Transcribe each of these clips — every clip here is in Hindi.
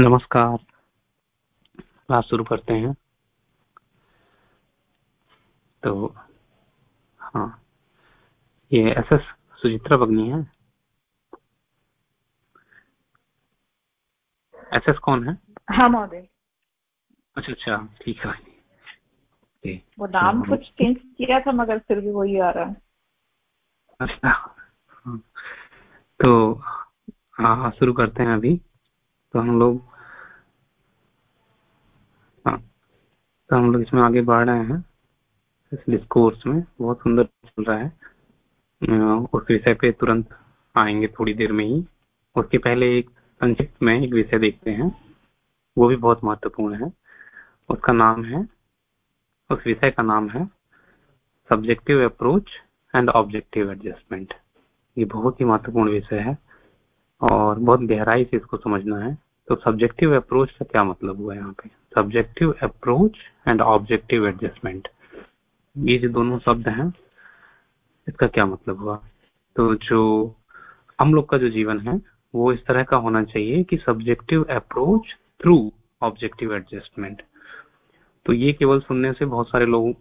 नमस्कार। क्लास शुरू करते हैं। तो हाँ। ये एस एस सुचित्रा बगनी है। एस एस कौन है? हाँ महोदय। अच्छा अच्छा ठीक है। वो नाम कुछ चेंज किया था मगर फिर भी वही आ रहा है। अच्छा। हाँ। तो हाँ शुरू करते हैं अभी। तो हम लोग हाँ तो हम लोग इसमें आगे बढ़ रहे हैं। इस डिस्कोर्स में बहुत सुंदर चल रहा है। उस विषय पे तुरंत आएँगे थोड़ी देर में ही। उसके पहले एक संक्षिप्त में एक विषय देखते हैं। वो भी बहुत महत्वपूर्ण है। उसका नाम है, उस विषय का नाम है subjective approach and objective adjustment ये बहुत ही महत्वपूर्ण विषय है और बहुत गहराई से इसको समझना है। तो सब्जेक्टिव अप्रोच का क्या मतलब हुआ यहाँ पे? Subjective approach and objective adjustment ये जो दोनों शब्द हैं, इसका क्या मतलब हुआ? तो जो हम लोग का जो जीवन है, वो इस तरह का होना चाहिए कि subjective approach through objective adjustment तो ये केवल सुनने से बहुत सारे लोगों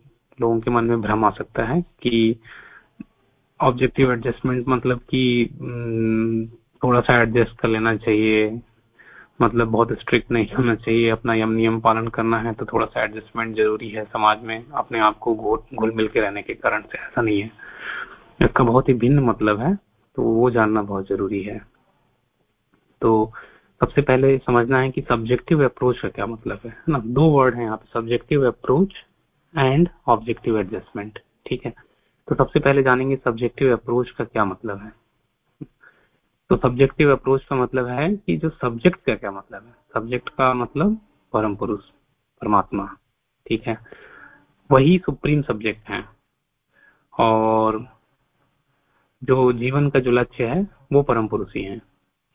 लोगों के मन में भ्रम आ सकता है कि ऑब्जेक्टिव एडजस्टमेंट मतलब कि थोड़ा सा एडजस्ट कर लेना चाहिए मतलब बहुत स्ट्रिक्ट नहीं होना चाहिए अपना यम नियम पालन करना है तो थोड़ा सा एडजस्टमेंट ज़रूरी है समाज में अपने आप को घुल मिल के रहने के कारण से, ऐसा नहीं है। इसका बहुत ही भिन्न मतलब है तो वो जानना बहुत ज़रूरी है। तो सबसे पहले समझना है कि सब्जेक्टिव अप्रोच का क्या मतलब है ना? दो वर्ड है यहाँ पे subjective approach and objective adjustment ठीक है? तो सबसे पहले जानेंगे सब्जेक्टिव अप्रोच का क्या मतलब है। तो सब्जेक्टिव अप्रोच का मतलब है कि जो सब्जेक्ट का क्या मतलब है? सब्जेक्ट का मतलब परम पुरुष, परमात्मा, ठीक है? वही सुप्रीम सब्जेक्ट है। और जो जीवन का जो लक्ष्य है, वो परम पुरुष ही है।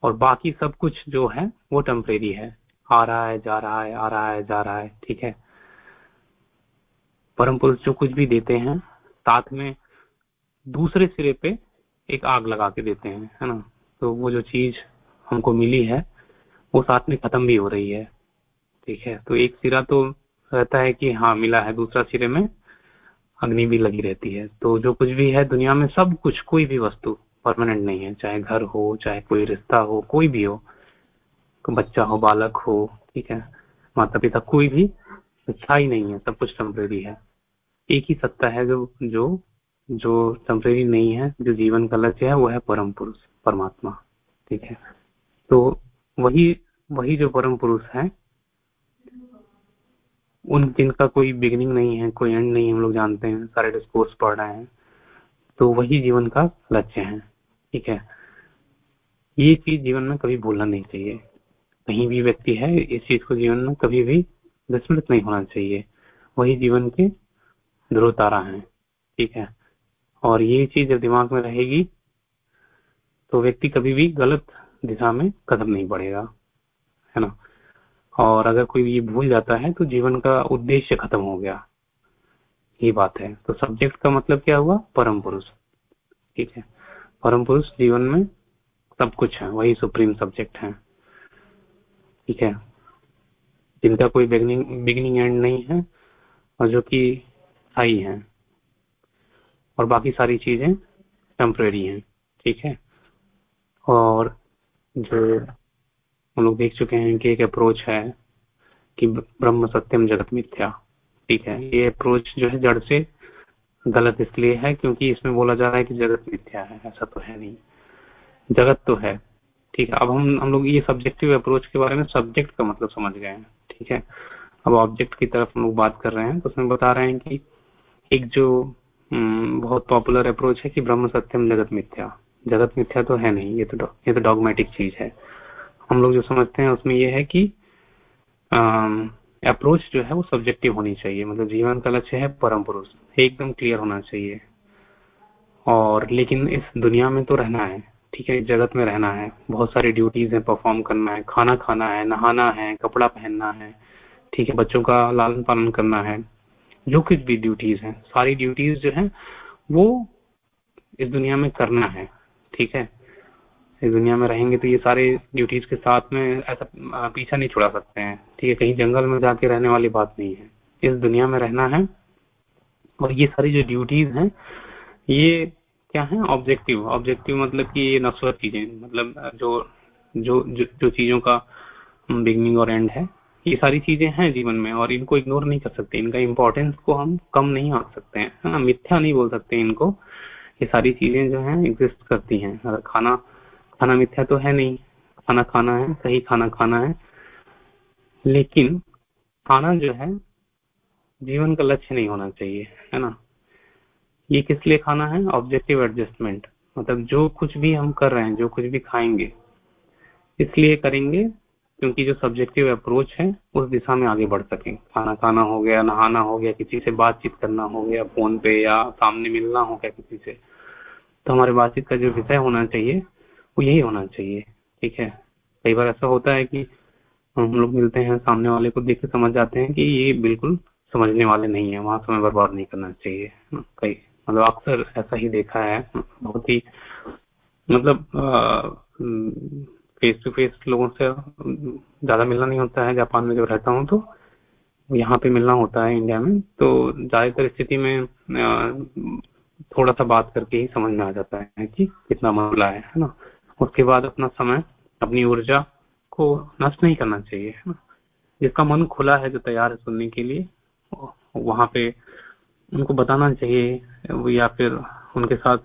और बाकी सब कुछ जो है, वो टेम्परेरी है। आ रहा है, जा रहा है, आ रहा है, जा रहा है, ठीक है? परम पुरुष जो कुछ भी देते हैं, साथ में दूसरे सिरे पे एक आग लगा के देते हैं, है ना? तो वो जो चीज़ हमको मिली है, वो साथ में खत्म भी हो रही है। ठीक है तो एक सिरा तो रहता है कि हाँ मिला है दूसरा सिरे में, अग्नि भी लगी रहती है। तो जो कुछ भी है दुनिया में, सब कुछ, कोई भी वस्तु परमानेंट नहीं है, चाहे घर हो, चाहे कोई रिश्ता हो, कोई भी हो। तो बच्चा हो, बालक हो, ठीक है माता पिता कोई भी अच्छा ही नहीं है, सब कुछ टेम्परेरी है। एक ही सत्ता है जो जो जो टेम्परेरी नहीं है, जो जीवन का लक्ष्य है, वो है परम पुरुष। परमात्मा, ठीक है? तो वही वही जो परम पुरुष है, उन, जिनका कोई बिगनिंग नहीं है, कोई एंड नहीं हम लोग जानते हैं, सारे डिस्कोर्स पढ़ रहे हैं तो वही जीवन का लक्ष्य है, ठीक है? ये चीज़ जीवन में कभी भूलना नहीं चाहिए। कहीं भी व्यक्ति है, इस चीज़ को जीवन में कभी भी विस्मृत नहीं होना चाहिए। वही जीवन के ध्रुव तारा है, ठीक है? और ये चीज़ जब दिमाग में रहेगी तो व्यक्ति कभी भी गलत दिशा में कदम नहीं बढ़ेगा, है ना? और अगर कोई ये भूल जाता है तो जीवन का उद्देश्य खत्म हो गया। ये बात है। तो सब्जेक्ट का मतलब क्या हुआ? परम पुरुष। ठीक है। परम पुरुष जीवन में सब कुछ है। वही सुप्रीम सब्जेक्ट है। ठीक है। जिनका कोई बिगनिंग बिगनिंग एंड नहीं है, और जो कि हाई है। और बाकी सारी चीज़ें टेम्परेरी हैं। ठीक है। और जो हम लोग देख चुके हैं कि एक अप्रोच है कि ब्रह्म सत्यम जगत मिथ्या। ठीक है? ये अप्रोच जो है जड़ से गलत इसलिए है क्योंकि इसमें बोला जा रहा है कि जगत मिथ्या है ऐसा तो है नहीं। जगत तो है। ठीक है? अब हम हम लोग ये सब्जेक्टिव अप्रोच के बारे में सब्जेक्ट का मतलब समझ गए हैं। ठीक है? अब ऑब्जेक्ट की तरफ़ हम लोग बात कर रहे हैं तो उसमें बता रहे हैं कि एक जो हम्म, बहुत पॉपुलर अप्रोच है कि ब्रह्म सत्यम जगत मिथ्या। जगत मिथ्या तो है नहीं, ये तो ये तो डॉगमेटिक चीज़ है। हम लोग जो समझते हैं उसमें ये है कि अप्रोच जो है वो सब्जेक्टिव होनी चाहिए। मतलब जीवन का लक्ष्य है परम पुरुष, एकदम क्लियर होना चाहिए। और लेकिन इस दुनिया में तो रहना है, ठीक है, जगत में रहना है। बहुत सारी ड्यूटीज़ है परफॉर्म करना है, खाना खाना है, नहाना है, कपड़ा पहनना है, ठीक है, बच्चों का लालन पालन करना है, जो कुछ भी ड्यूटीज़ है, सारी ड्यूटीज़ जो है, वो इस दुनिया में करना है। ठीक है? इस दुनिया में रहेंगे तो ये सारे ड्यूटीज़ के साथ में ऐसा पीछा नहीं छुड़ा सकते हैं। ठीक है कहीं जंगल में जाके रहने वाली बात नहीं है। इस दुनिया में रहना है और ये सारी जो ड्यूटीज़ हैं ये क्या है? ऑब्जेक्टिव ऑब्जेक्टिव मतलब कि ये नश्वर चीज़ें मतलब जो जो जो, जो चीज़ों का बिगनिंग और एंड है ये सारी चीज़ें हैं जीवन में और इनको इग्नोर नहीं कर सकते। इनका इम्पोर्टेंस को हम कम नहीं आंक सकते हैं मिथ्या नहीं बोल सकते इनको। ये सारी चीज़ें जो हैं एग्जिस्ट करती हैं। खाना खाना मिथ्या तो है नहीं। खाना खाना है, सही खाना खाना है। लेकिन खाना जो है, जीवन का लक्ष्य नहीं होना चाहिए, है ना? ये किस लिए खाना है? ऑब्जेक्टिव एडजस्टमेंट मतलब जो कुछ भी हम कर रहे हैं, जो कुछ भी खाएँगे, इसलिए करेंगे क्योंकि जो सब्जेक्टिव अप्रोच है, उस दिशा में आगे बढ़ सके। खाना खाना हो गया, नहाना हो गया, किसी से बातचीत करना हो गया फ़ोन पे या सामने मिलना हो गया किसी से तो हमारे बातचीत का जो विषय होना चाहिए, वो यही होना चाहिए। ठीक है? कई बार ऐसा होता है कि हम लोग मिलते हैं, सामने वाले को देख के समझ जाते हैं कि ये बिल्कुल समझने वाले नहीं है, वहाँ समय बर्बाद नहीं करना चाहिए। कई मतलब अक्सर ऐसा ही देखा है। बहुत ही मतलब फेस टू फेस लोगों से ज़्यादा मिलना नहीं होता है। जापान में जब रहता हूँ तो यहाँ पे मिलना होता है इंडिया में। तो ज़्यादातर स्थिति में थोड़ा सा बात करके ही समझ में आ जाता है कि कितना मामला है है ना? उसके बाद अपना समय, अपनी ऊर्जा को नष्ट नहीं करना चाहिए, है ना? जिसका मन खुला है, जो तैयार है सुनने के लिए, वहाँ पे उनको बताना चाहिए या फिर उनके साथ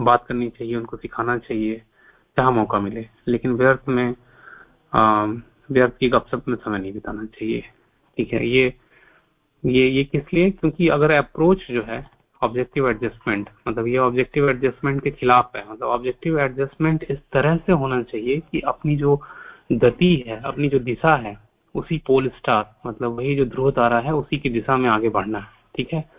बात करनी चाहिए, उनको सिखाना चाहिए। जहाँ मौका मिले? लेकिन व्यर्थ में व्यर्थ की गपशप में समय नहीं बिताना चाहिए। ठीक है, ये ये ये किस लिए? क्योंकि अगर अप्रोच जो है ऑब्जेक्टिव एडजस्टमेंट मतलब ये ऑब्जेक्टिव एडजस्टमेंट के खिलाफ है मतलब ऑब्जेक्टिव एडजस्टमेंट इस तरह से होना चाहिए कि अपनी जो गति है, अपनी जो दिशा है, उसी पोल स्टार मतलब वही जो ध्रुव तारा है, उसी की दिशा में आगे बढ़ना है। ठीक है?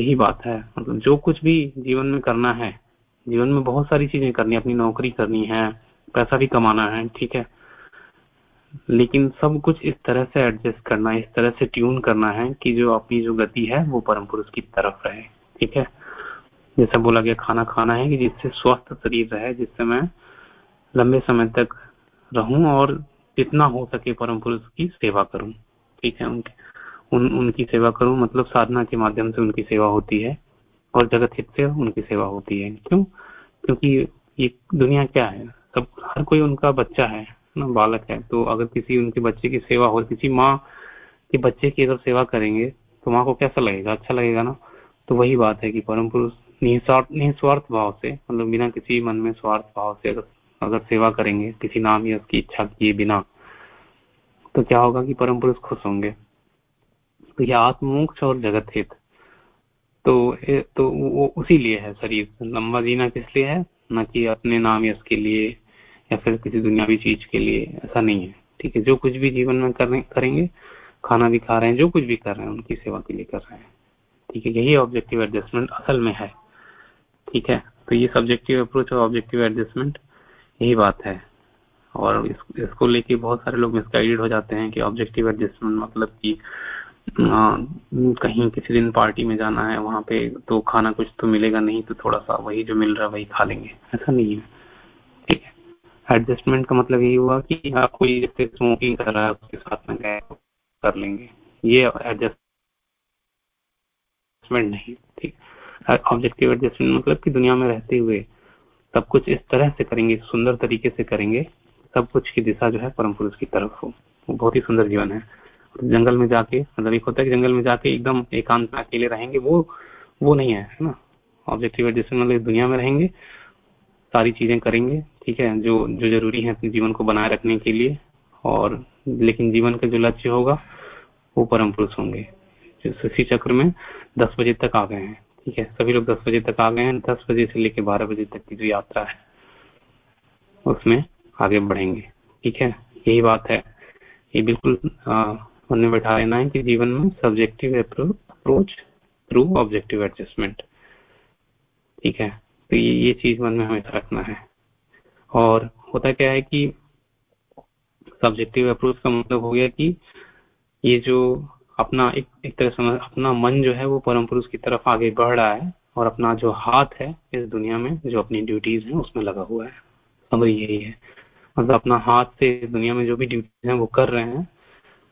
यही बात है। मतलब जो कुछ भी जीवन में करना है जीवन में बहुत सारी चीज़ें करनी है अपनी नौकरी करनी है पैसा भी कमाना है ठीक है। लेकिन सब कुछ इस तरह से एडजस्ट करना है इस तरह से ट्यून करना है कि जो अपनी जो गति है वो परम पुरुष की तरफ़ रहे ठीक है। जैसा बोला गया खाना खाना है कि जिससे स्वस्थ शरीर रहे जिससे मैं लंबे समय तक रहूँ और जितना हो सके परम पुरुष की सेवा करूँ ठीक है। उनके उन, उनकी सेवा करूँ मतलब साधना के माध्यम से उनकी सेवा होती है। और जगत हित से उनकी सेवा होती है। क्यों? क्योंकि ये दुनिया क्या है? सब, हर कोई उनका बच्चा है, ना, बालक है। तो अगर किसी उनके बच्चे की सेवा हो, किसी माँ के बच्चे की अगर सेवा करेंगे तो माँ को कैसा लगेगा? अच्छा लगेगा ना? तो वही बात है कि परम पुरुष निस्वार्थ निस्वार्थ भाव से मतलब बिना किसी मन में स्वार्थ भाव से अगर अगर सेवा करेंगे, किसी नाम या उसकी इच्छा किए बिना तो क्या होगा कि परम पुरुष खुश होंगे? तो यह आत्मोक्ष और जगत हित। तो तो वो उसी लिए है शरीर लंबा जीना किस लिए है? ना कि अपने नाम यश के लिए या फिर किसी दुनियावी चीज़ के लिए ऐसा नहीं है। ठीक है जो कुछ भी जीवन में कर, करेंगे खाना भी खा रहे हैं जो कुछ भी कर रहे हैं उनकी सेवा के लिए कर रहे हैं। ठीक है यही ऑब्जेक्टिव एडजस्टमेंट असल में है। ठीक है तो ये सब्जेक्टिव अप्रोच और ऑब्जेक्टिव एडजस्टमेंट यही बात है। और इस, इसको लेके बहुत सारे लोग मिसगाइडेड हो जाते हैं कि ऑब्जेक्टिव एडजस्टमेंट मतलब कि कहीं किसी दिन पार्टी में जाना है, वहाँ पे तो खाना कुछ तो मिलेगा, नहीं तो थोड़ा सा वही जो मिल रहा है वही खा लेंगे। ऐसा नहीं है। ठीक है। एडजस्टमेंट का मतलब यही हुआ कि आप कोई जैसे स्मोकिंग कर रहा है, उसके साथ में गए, कर लेंगे। ये एडजस्टमेंट नहीं, ठीक ऑब्जेक्टिव एडजस्टमेंट मतलब कि दुनिया में रहते हुए सब कुछ इस तरह से करेंगे, सुंदर तरीके से करेंगे, सब कुछ की दिशा जो है परम पुरुष की तरफ़ हो। बहुत ही सुंदर जीवन है। जंगल में जाके मतलब एक होता है कि जंगल में जाके एकदम एकांत में अकेले रहेंगे, वो वो नहीं है है ना? ऑब्जेक्टिव मतलब दुनिया में रहेंगे, सारी चीज़ें करेंगे, ठीक है? जो जो ज़रूरी है अपने जीवन को बनाए रखने के लिए, और लेकिन जीवन का जो लक्ष्य होगा, वो परम पुरुष होंगे शशि चक्र में दस बजे तक आ गए हैं, ठीक है? सभी लोग दस बजे तक आ गए हैं, दस बजे से लेकर बारह बजे तक की जो यात्रा है, उसमें आगे बढ़ेंगे, ठीक है? यही बात है। ये बिल्कुल में बैठा लेना है कि जीवन में subjective approach through objective adjustment ठीक है? तो ये ये चीज़ मन में हमेशा रखना है। और होता क्या है कि सब्जेक्टिव अप्रोच का मतलब हो गया कि ये जो अपना एक एक तरह से अपना मन जो है वो परम पुरुष की तरफ़ आगे बढ़ रहा है और अपना जो हाथ है इस दुनिया में, जो अपनी ड्यूटीज़ है, उसमें लगा हुआ है। समझ यही है मतलब अपना हाथ से दुनिया में जो भी ड्यूटी है वो कर रहे हैं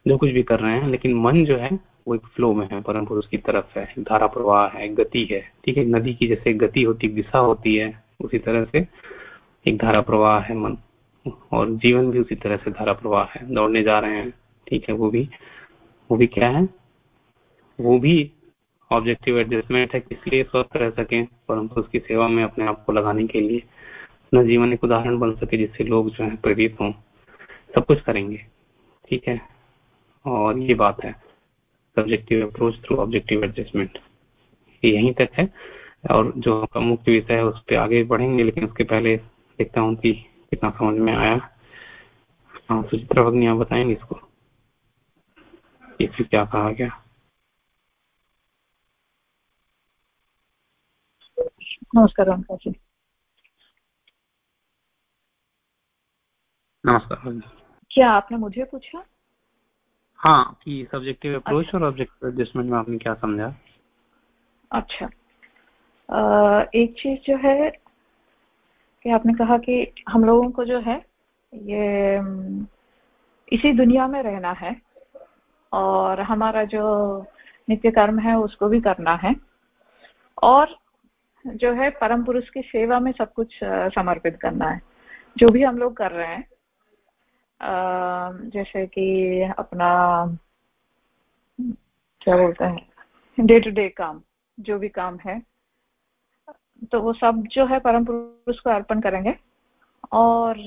जो कुछ भी कर रहे हैं, लेकिन मन जो है, वो एक फ्लो में है परम पुरुष की तरफ़ है। धारा प्रवाह है, गति है, ठीक है? नदी की जैसे गति होती, दिशा होती है, उसी तरह से एक धारा प्रवाह है मन। और जीवन भी उसी तरह से धारा प्रवाह है। दौड़ने जा रहे हैं, ठीक है? वो भी वो भी क्या है? वो भी ऑब्जेक्टिव एडजस्टमेंट है किस लिए स्वस्थ रह सके परंतु उसकी सेवा में अपने आप को लगाने के लिए। अपना जीवन एक उदाहरण बन सके जिससे लोग जो है, प्रेरित हों। सब कुछ करेंगे, ठीक है? और ये बात है। Subjective approach through objective adjustment यहीं तक है। और जो मुख्य विषय है उस पर आगे बढ़ेंगे लेकिन उसके पहले देखता हूँ कि कितना समझ में आया। हाँ सुचित्रा भगनी आप बताएँगे इसको? क्या कहा गया? नमस्कार नमस्कार क्या आपने मुझे पूछा? हाँ कि सब्जेक्टिव अप्रोच अच्छा। और ऑब्जेक्टिव एडजस्टमेंट में आपने क्या समझा? अच्छा। आ, एक चीज़ जो है कि आपने कहा कि हम लोगों को जो है ये इसी दुनिया में रहना है और हमारा जो नित्य कर्म है उसको भी करना है और जो है परम पुरुष की सेवा में सब कुछ समर्पित करना है। जो भी हम लोग कर रहे हैं जैसे कि अपना, क्या बोलते हैं डे टू डे काम, जो भी काम है तो वो सब जो है परम पुरुष को अर्पण करेंगे और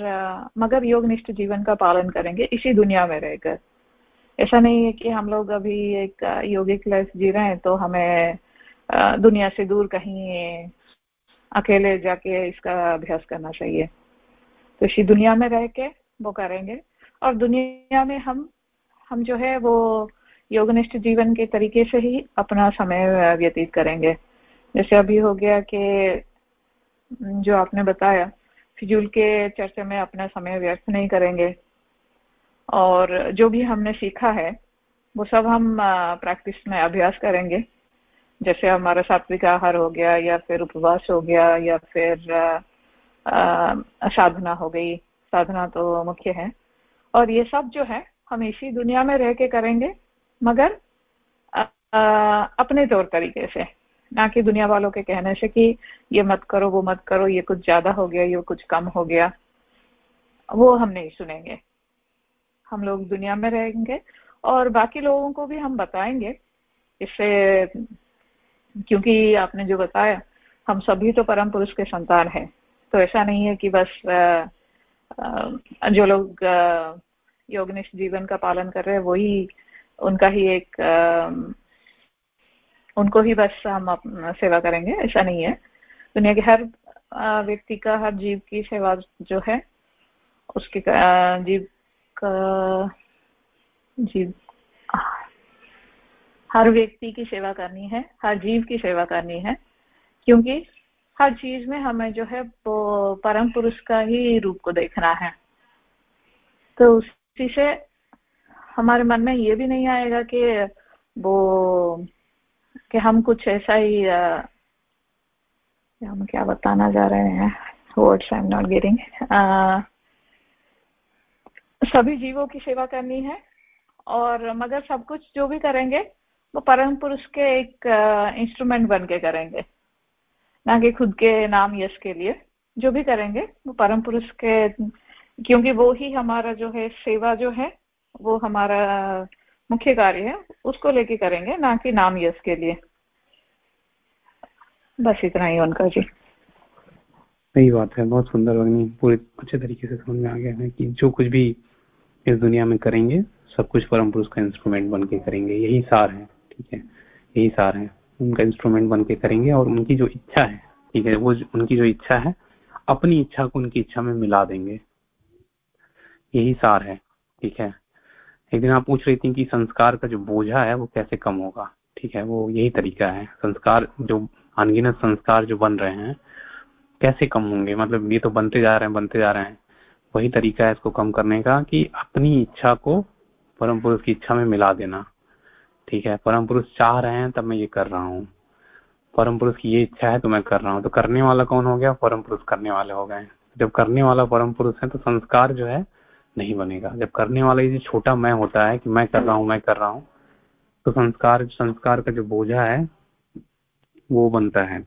मगर योग निष्ठ जीवन का पालन करेंगे, इसी दुनिया में रहकर। ऐसा नहीं है कि हम लोग अभी एक योगिक लाइफ जी रहे हैं तो हमें दुनिया से दूर कहीं अकेले जाके इसका अभ्यास करना चाहिए। तो इसी दुनिया में रह के वो करेंगे। और दुनिया में हम हम जो है वो योगनिष्ठ जीवन के तरीके से ही अपना समय व्यतीत करेंगे। जैसे अभी हो गया कि जो आपने बताया फिजूल के चर्चा में अपना समय व्यर्थ नहीं करेंगे। और जो भी हमने सीखा है, वो सब हम प्रैक्टिस में अभ्यास करेंगे। जैसे हमारा सात्विक आहार हो गया, या फिर उपवास हो गया, या फिर साधना हो गई। साधना तो मुख्य है। और ये सब जो है हम इसी दुनिया में रह के करेंगे मगर आ, आ, अपने तौर तरीके से। ना कि दुनिया वालों के कहने से कि ये मत करो वो मत करो ये कुछ ज़्यादा हो गया ये कुछ कम हो गया। वो हम नहीं सुनेंगे। हम लोग दुनिया में रहेंगे और बाकी लोगों को भी हम बताएँगे। इससे क्योंकि आपने जो बताया हम सभी तो परम पुरुष के संतान हैं। तो ऐसा नहीं है कि बस जो लोग योगनिष्ठ जीवन का पालन कर रहे हैं, वही उनका ही एक उनको ही बस हम सेवा करेंगे, ऐसा नहीं है। दुनिया के हर व्यक्ति का, हर जीव की सेवा जो है, उसके जीव का, जीव, हर व्यक्ति की सेवा करनी है, हर जीव की सेवा करनी है, क्योंकि हर चीज़ में हमें जो है परम पुरुष का ही रूप को देखना है। तो उसी से हमारे मन में ये भी नहीं आएगा कि वो, कि हम कुछ ऐसा ही हम क्या बताना जा रहे हैं? Words I am not getting सभी जीवों की सेवा करनी है और मगर सब कुछ जो भी करेंगे वो परम पुरुष के एक इंस्ट्रूमेंट बन के करेंगे। ना कि खुद के नाम यश के लिए, जो भी करेंगे, वो परम पुरुष के, क्योंकि वो ही हमारा जो है सेवा जो है, वो हमारा मुख्य कार्य है, उसको लेके करेंगे, ना कि नाम यश के लिए। बस इतना ही उनका जी। सही बात है, बहुत सुंदर भगनी पूरे अच्छे तरीके से समझ में आ गया है कि जो कुछ भी इस दुनिया में करेंगे, सब कुछ परम पुरुष का इंस्ट्रूमेंट बन के करेंगे, यही सार है, ठीक है, यही सार है। उनका इंस्ट्रूमेंट बन के करेंगे और उनकी जो इच्छा है, ठीक है, वो उनकी जो इच्छा है, अपनी इच्छा को उनकी इच्छा में मिला देंगे। यही सार है, ठीक है। एक दिन आप पूछ रही थी कि संस्कार का जो बोझा है वो कैसे कम होगा, ठीक है, वो यही तरीका है। संस्कार जो, अनगिनत संस्कार जो बन रहे हैं, कैसे कम होंगे? मतलब ये तो बनते जा रहे हैं, बनते जा रहे हैं। वही तरीका है इसको कम करने का कि अपनी इच्छा को परम पुरुष की इच्छा में मिला देना। ठीक है, परम पुरुष चाह रहे हैं, तब मैं ये कर रहा हूँ। परम पुरुष की ये इच्छा है तो मैं कर रहा हूँ। तो करने वाला कौन हो गया? परम पुरुष करने वाले हो गए। जब करने वाला परम पुरुष है तो संस्कार जो है, नहीं बनेगा। जब करने वाला ये छोटा मैं होता है, कि मैं कर रहा हूँ, मैं कर रहा हूँ तो संस्कार संस्कार का जो बोझा है, वो बनता है।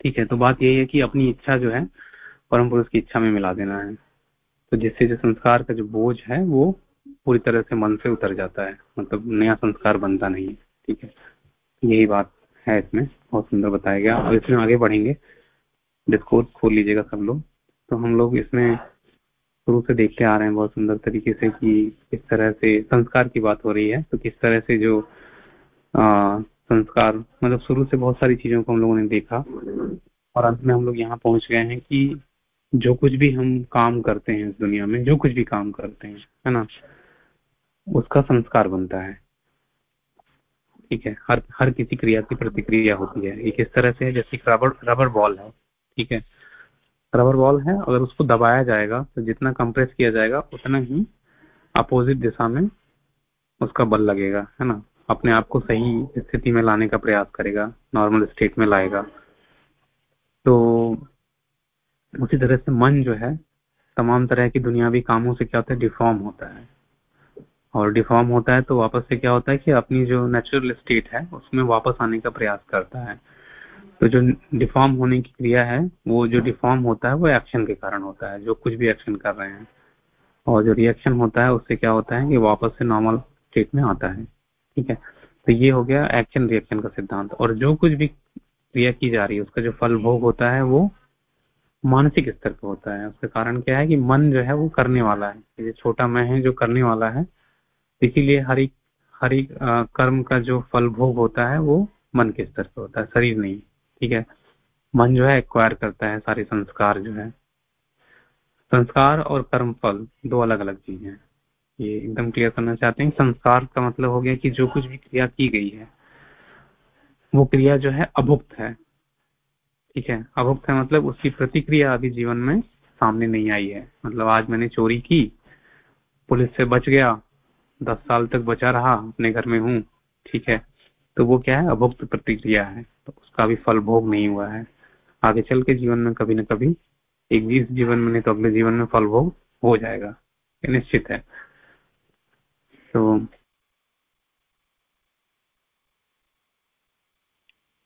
ठीक है तो बात यही है कि अपनी इच्छा जो है, परम पुरुष की इच्छा में मिला देना है। तो जिससे जो संस्कार का जो बोझ है, वो पूरी तरह से मन से उतर जाता है। मतलब नया संस्कार बनता नहीं है ठीक है? यही बात है इसमें बहुत सुंदर बताया गया। और इसमें आगे बढ़ेंगे। डिस्कोर्स खोल लीजिएगा सब लोग। तो हम लोग इसमें शुरू से देखते आ रहे हैं बहुत सुंदर तरीके से कि किस तरह से संस्कार की बात हो रही है। तो किस तरह से जो आ, संस्कार मतलब शुरू से बहुत सारी चीज़ों को हम लोगों ने देखा। और अंत में हम लोग यहाँ पहुँच गए हैं कि जो कुछ भी हम काम करते हैं इस दुनिया में जो कुछ भी काम करते हैं है ना? उसका संस्कार बनता है। ठीक है, हर हर किसी क्रिया की प्रतिक्रिया होती है। एक इस तरह से है, जैसे रबर रबर बॉल है, ठीक है। रबर बॉल है, अगर उसको दबाया जाएगा तो जितना कंप्रेस किया जाएगा, उतना ही अपोजिट दिशा में उसका बल लगेगा, है ना? अपने आप को सही स्थिति में लाने का प्रयास करेगा नॉर्मल स्टेट में लाएगा। तो उसी तरह से मन जो है, तमाम तरह की दुनियावी कामों से क्या होता है डिफॉर्म होता है। और डिफॉर्म होता है तो वापस से क्या होता है कि अपनी जो नेचुरल स्टेट है, उसमें वापस आने का प्रयास करता है। तो जो डिफॉर्म होने की क्रिया है, वो जो डिफॉर्म होता है, वो एक्शन के कारण होता है, जो कुछ भी एक्शन कर रहे हैं। और जो रिएक्शन होता है, उससे क्या होता है कि वापस से नॉर्मल स्टेट में आता है, ठीक है? तो ये हो गया एक्शन रिएक्शन का सिद्धांत। और जो कुछ भी क्रिया की जा रही है, उसका जो फल भोग होता है, वो मानसिक स्तर पर होता है। उसका कारण क्या है कि मन जो है, वो करने वाला है। ये छोटा मैं है, जो करने वाला है इसीलिए हर एक हर एक कर्म का जो फल भोग होता है, वो मन के स्तर पर होता है, शरीर नहीं, ठीक है? मन जो है एक्वायर करता है, सारे संस्कार जो है। संस्कार और कर्म फल, दो अलग अलग चीज़ हैं। ये एकदम क्लियर करना चाहते हैं। संस्कार का मतलब हो गया कि जो कुछ भी क्रिया की गई है, वो क्रिया जो है, अभुक्त है। ठीक है? अभुक्त है मतलब उसकी प्रतिक्रिया अभी जीवन में सामने नहीं आई है। मतलब आज मैंने चोरी की, पुलिस से बच गया दस साल तक बचा रहा, अपने घर में हूँ, ठीक है? तो वो क्या है, अभुक्त प्रतिक्रिया है। तो उसका भी फल भोग नहीं हुआ है। आगे चल के जीवन में कभी ना कभी एक बीस जीवन में, नहीं तो अगले जीवन में फल भोग हो जाएगा। निश्चित है। तो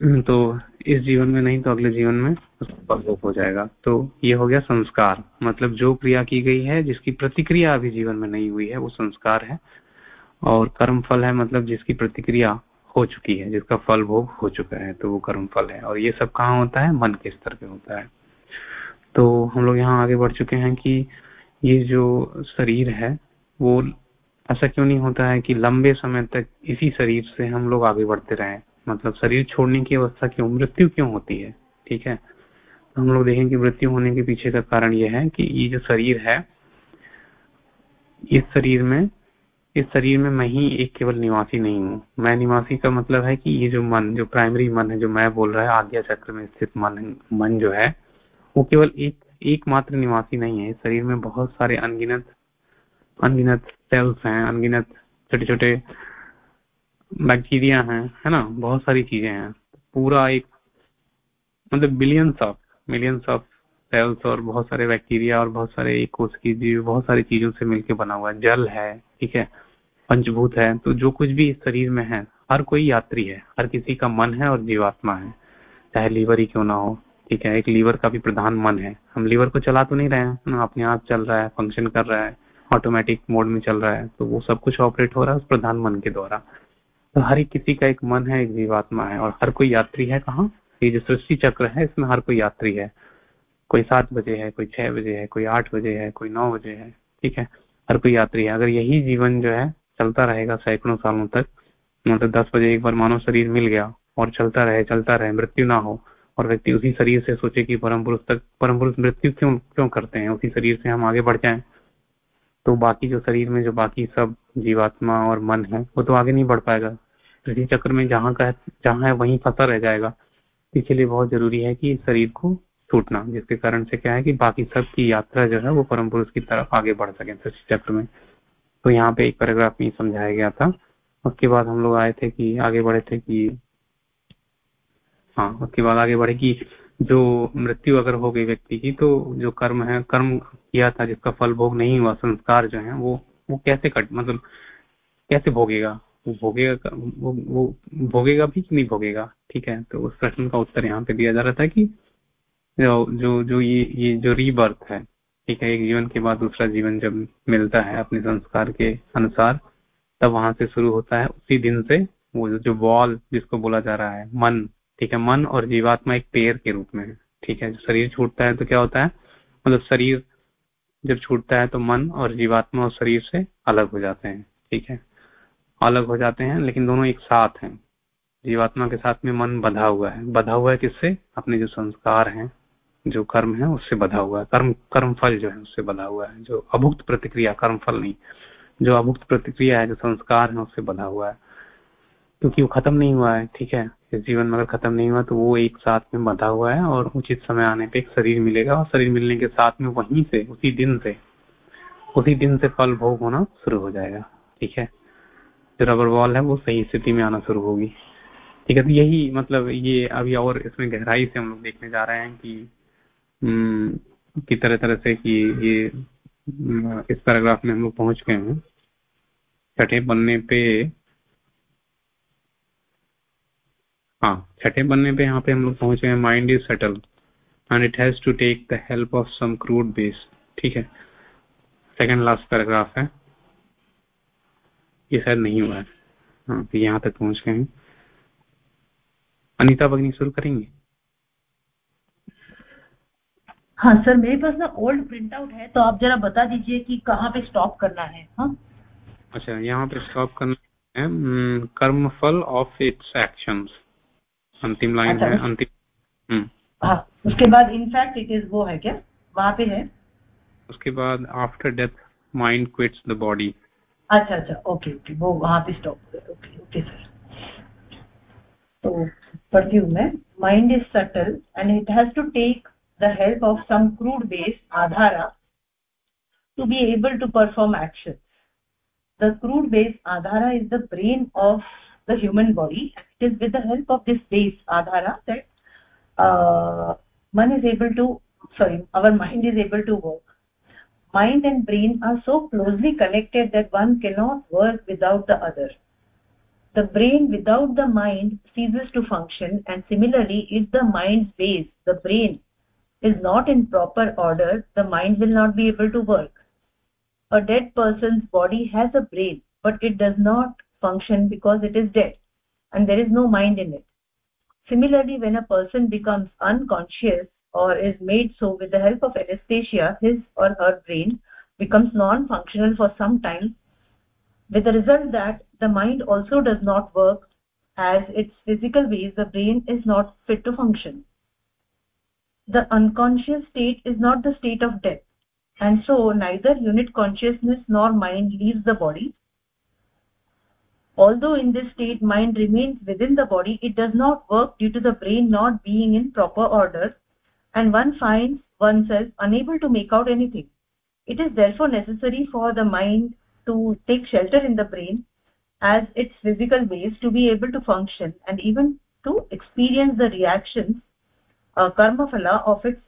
तो इस जीवन में नहीं तो अगले जीवन में फल हो जाएगा। तो ये हो गया संस्कार। मतलब जो क्रिया की गई है, जिसकी प्रतिक्रिया अभी जीवन में नहीं हुई है, वो संस्कार है। और कर्म फल है मतलब जिसकी प्रतिक्रिया हो चुकी है, जिसका फल भोग हो चुका है तो वो कर्म फल है। और ये सब कहाँ होता है? मन के स्तर पे होता है। तो हम लोग यहाँ आगे बढ़ चुके हैं कि ये जो शरीर है, वो ऐसा क्यों नहीं होता है कि लंबे समय तक इसी शरीर से हम लोग आगे बढ़ते रहे? मतलब शरीर छोड़ने की अवस्था क्यों? मृत्यु क्यों होती है? ठीक है? तो हम लोग देखें कि मृत्यु होने के पीछे का कारण यह है कि ये जो शरीर है, इस शरीर में इस शरीर में मैं ही एक केवल निवासी नहीं हूँ। मैं निवासी का मतलब है कि ये जो मन, जो प्राइमरी मन है, जो मैं बोल रहा है, आज्ञा चक्र में स्थित मन मन जो है, वो केवल एक, एकमात्र निवासी नहीं है। शरीर में बहुत सारे अनगिनत अनगिनत सेल्स हैं, अनगिनत छोटे छोटे बैक्टीरिया हैं, है ना? बहुत सारी चीज़ें हैं। पूरा एक मतलब billions of millions of cells और बहुत सारे बैक्टीरिया और बहुत सारे एक कोष की जीव, बहुत सारी चीज़ों से मिलकर बना हुआ है। जल है, ठीक है? पंचभूत है तो जो कुछ भी इस शरीर में है, हर कोई यात्री है, हर किसी का मन है और जीवात्मा है। चाहे लीवर ही क्यों ना हो, ठीक है, एक लीवर का भी प्रधान मन है। हम लीवर को चला तो नहीं रहे हैं, ना अपने आप चल रहा है फ़ंक्शन कर रहा है ऑटोमेटिक मोड में चल रहा है तो वो सब कुछ ऑपरेट हो रहा है उस प्रधान मन के द्वारा। तो हर एक किसी का एक मन है, एक जीवात्मा है, और हर कोई यात्री है कहाँ? ये जो सृष्टि चक्र है, इसमें हर कोई यात्री है। कोई सात बजे है, कोई छह बजे है, कोई आठ बजे है, कोई नौ बजे है, ठीक है, हर कोई यात्री है। अगर यही जीवन जो है चलता रहेगा सैकड़ों सालों तक। मतलब दस बजे एक बार मानव शरीर मिल गया और चलता रहे चलता रहे, मृत्यु ना हो। और व्यक्ति उसी शरीर से सोचे कि परम पुरुष तक, परम पुरुष मृत्यु क्यों क्यों करते हैं? उसी शरीर से हम आगे बढ़ जाएँ। तो बाकी जो शरीर में जो बाकी सब जीवात्मा और मन है, वो तो आगे नहीं बढ़ पाएगा। पृथ्वी चक्र में जहाँ का जहाँ है, वहीं फंसा रह जाएगा। इसलिए बहुत ज़रूरी है कि शरीर को छूटना, जिसके कारण से क्या है कि बाकी सब की यात्रा जो है, वो परम पुरुष की तरफ़ आगे बढ़ सके सृष्टि चक्र में। तो यहाँ पे एक पैराग्राफ में समझाया गया था। उसके बाद हम लोग आए थे कि आगे बढ़े थे कि हाँ उसके बाद आगे बढ़े कि जो मृत्यु अगर हो गई व्यक्ति की तो जो कर्म है कर्म किया था जिसका फल भोग नहीं हुआ संस्कार जो है वो वो कैसे कट मतलब कैसे भोगेगा? वो भोगेगा वो, वो भोगेगा भी कि नहीं भोगेगा? ठीक है तो उस प्रश्न का उत्तर यहाँ पे दिया जा रहा था कि जो जो, जो ये ये जो रीबर्थ है ठीक है एक जीवन के बाद दूसरा जीवन जब मिलता है अपने संस्कार के अनुसार, तब वहाँ से शुरू होता है। उसी दिन से वो जो बॉल जिसको बोला जा रहा है, मन, ठीक है? मन और जीवात्मा एक पेड़ के रूप में ठीक है? शरीर छूटता है तो क्या होता है? मतलब शरीर जब छूटता है तो मन और जीवात्मा और शरीर से अलग हो जाते हैं, ठीक है? अलग हो जाते हैं, लेकिन दोनों एक साथ हैं। जीवात्मा के साथ में मन बधा हुआ है। बधा हुआ है किससे? अपने जो संस्कार हैं जो कर्म है उससे बधा हुआ है। कर्म कर्म फल जो है उससे बधा हुआ है। जो अभुक्त प्रतिक्रिया, कर्म फल नहीं। जो अभुक्त प्रतिक्रिया है, जो संस्कार है, उससे बधा हुआ है। क्योंकि वो खत्म नहीं हुआ है, ठीक है? इस जीवन में अगर खत्म नहीं हुआ तो वो एक साथ में बधा हुआ है और उचित समय आने पे एक शरीर मिलेगा और शरीर मिलने के साथ में वहीं से, उसी दिन से, उसी दिन से फल भोग होना शुरू हो जाएगा, ठीक है? जो रबर बॉल है, वो सही स्थिति में आना शुरू होगी, ठीक है? तो यही मतलब ये अभी और इसमें गहराई से हम लोग देखने जा रहे हैं कि की तरह तरह से कि ये इस पैराग्राफ में हम लोग पहुँच गए हैं। छठे बनने पे हाँ छठे बनने पे यहाँ पे हम लोग पहुँच गए हैं mind is settle and it has to take the help of some crude base ठीक है? सेकंड लास्ट पैराग्राफ है। ये शायद नहीं हुआ है। हाँ तो यहाँ तक पहुँच गए हैं। अनिता भगनी शुरू करेंगे? हाँ सर मेरे पास ना ओल्ड प्रिंट आउट है तो आप जरा बता दीजिए कि कहाँ पे स्टॉप करना है हाँ? अच्छा यहाँ पे स्टॉप करना है हम्म, कर्म फल ऑफ़ इट्स एक्शंस अंतिम लाइन अच्छा, है अंतिम हम्म। हाँ उसके बाद इनफैक्ट इट इज़ वो है क्या? वहाँ पे है? उसके बाद after death mind quits the body अच्छा अच्छा ओके ओके वो वहाँ पे स्टॉप ओके ओके सर तो पढ़ती हूँ मैं mind is subtle and it has to take the help of some crude base adhara to be able to perform actions. The crude base adhara is the brain of the human body. It is with the help of this base adhara that uh, one is able to sorry our mind is able to work. Mind and brain are so closely connected that one cannot work without the other. The brain without the mind ceases to function and similarly if the mind's base the brain is not in proper order the mind will not be able to work. A dead person's body has a brain but it does not function because it is dead and there is no mind in it. Similarly when a person becomes unconscious or is made so with the help of anesthesia his or her brain becomes non functional for some time with the result that the mind also does not work as its physical ways the brain is not fit to function the unconscious state is not the state of death. And so neither unit consciousness nor mind leaves the body. Although in this state mind remains within the body it does not work due to the brain not being in proper order. And one finds oneself unable to make out anything. It is therefore necessary for the mind to take shelter in the brain as its physical base to be able to function and even to experience the reactions phala of its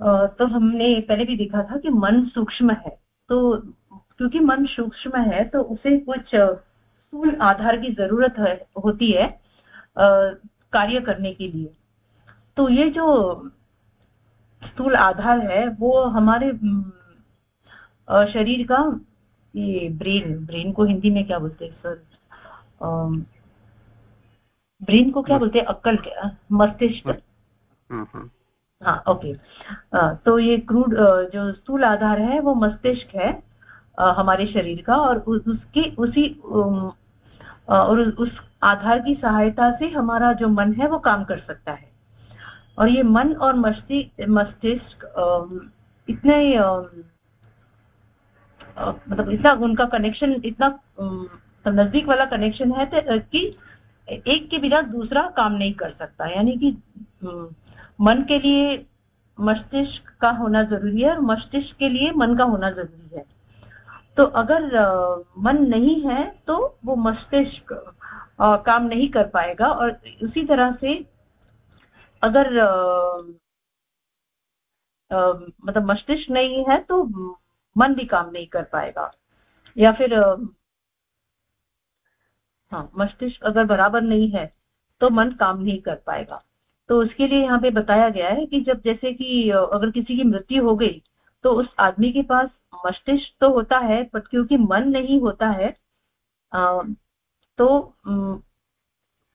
uh, तो हमने पहले भी देखा था कि मन सूक्ष्म है। तो क्योंकि मन सूक्ष्म है तो उसे कुछ स्थूल आधार की ज़रूरत है होती है कार्य करने के लिए। तो ये जो स्थूल आधार है वो हमारे शरीर का ये ब्रेन ब्रेन को हिंदी में क्या बोलते हैं सर? ब्रेन को क्या बोलते हैं? अक्कल मस्तिष्क। हाँ, हाँ।, हाँ ओके तो ये क्रूड जो स्थूल आधार है वो मस्तिष्क है हमारे शरीर का और उसके उसी और उस आधार की सहायता से हमारा जो मन है वो काम कर सकता है। और ये मन और मस्तिष्क मस्तिष्क इतने मतलब इतना उनका कनेक्शन इतना नज़दीक वाला कनेक्शन है कि एक के बिना दूसरा काम नहीं कर सकता। यानी कि मन के लिए मस्तिष्क का होना ज़रूरी है और मस्तिष्क के लिए मन का होना ज़रूरी है। तो अगर मन नहीं है तो वो मस्तिष्क काम नहीं कर पाएगा। और उसी तरह से अगर मतलब मस्तिष्क नहीं है तो मन भी काम नहीं कर पाएगा। या फिर हाँ मस्तिष्क अगर बराबर नहीं है तो मन काम नहीं कर पाएगा। तो उसके लिए यहाँ पे बताया गया है कि जब जैसे कि अगर किसी की मृत्यु हो गई तो उस आदमी के पास मस्तिष्क तो होता है बट क्योंकि मन नहीं होता है आ, तो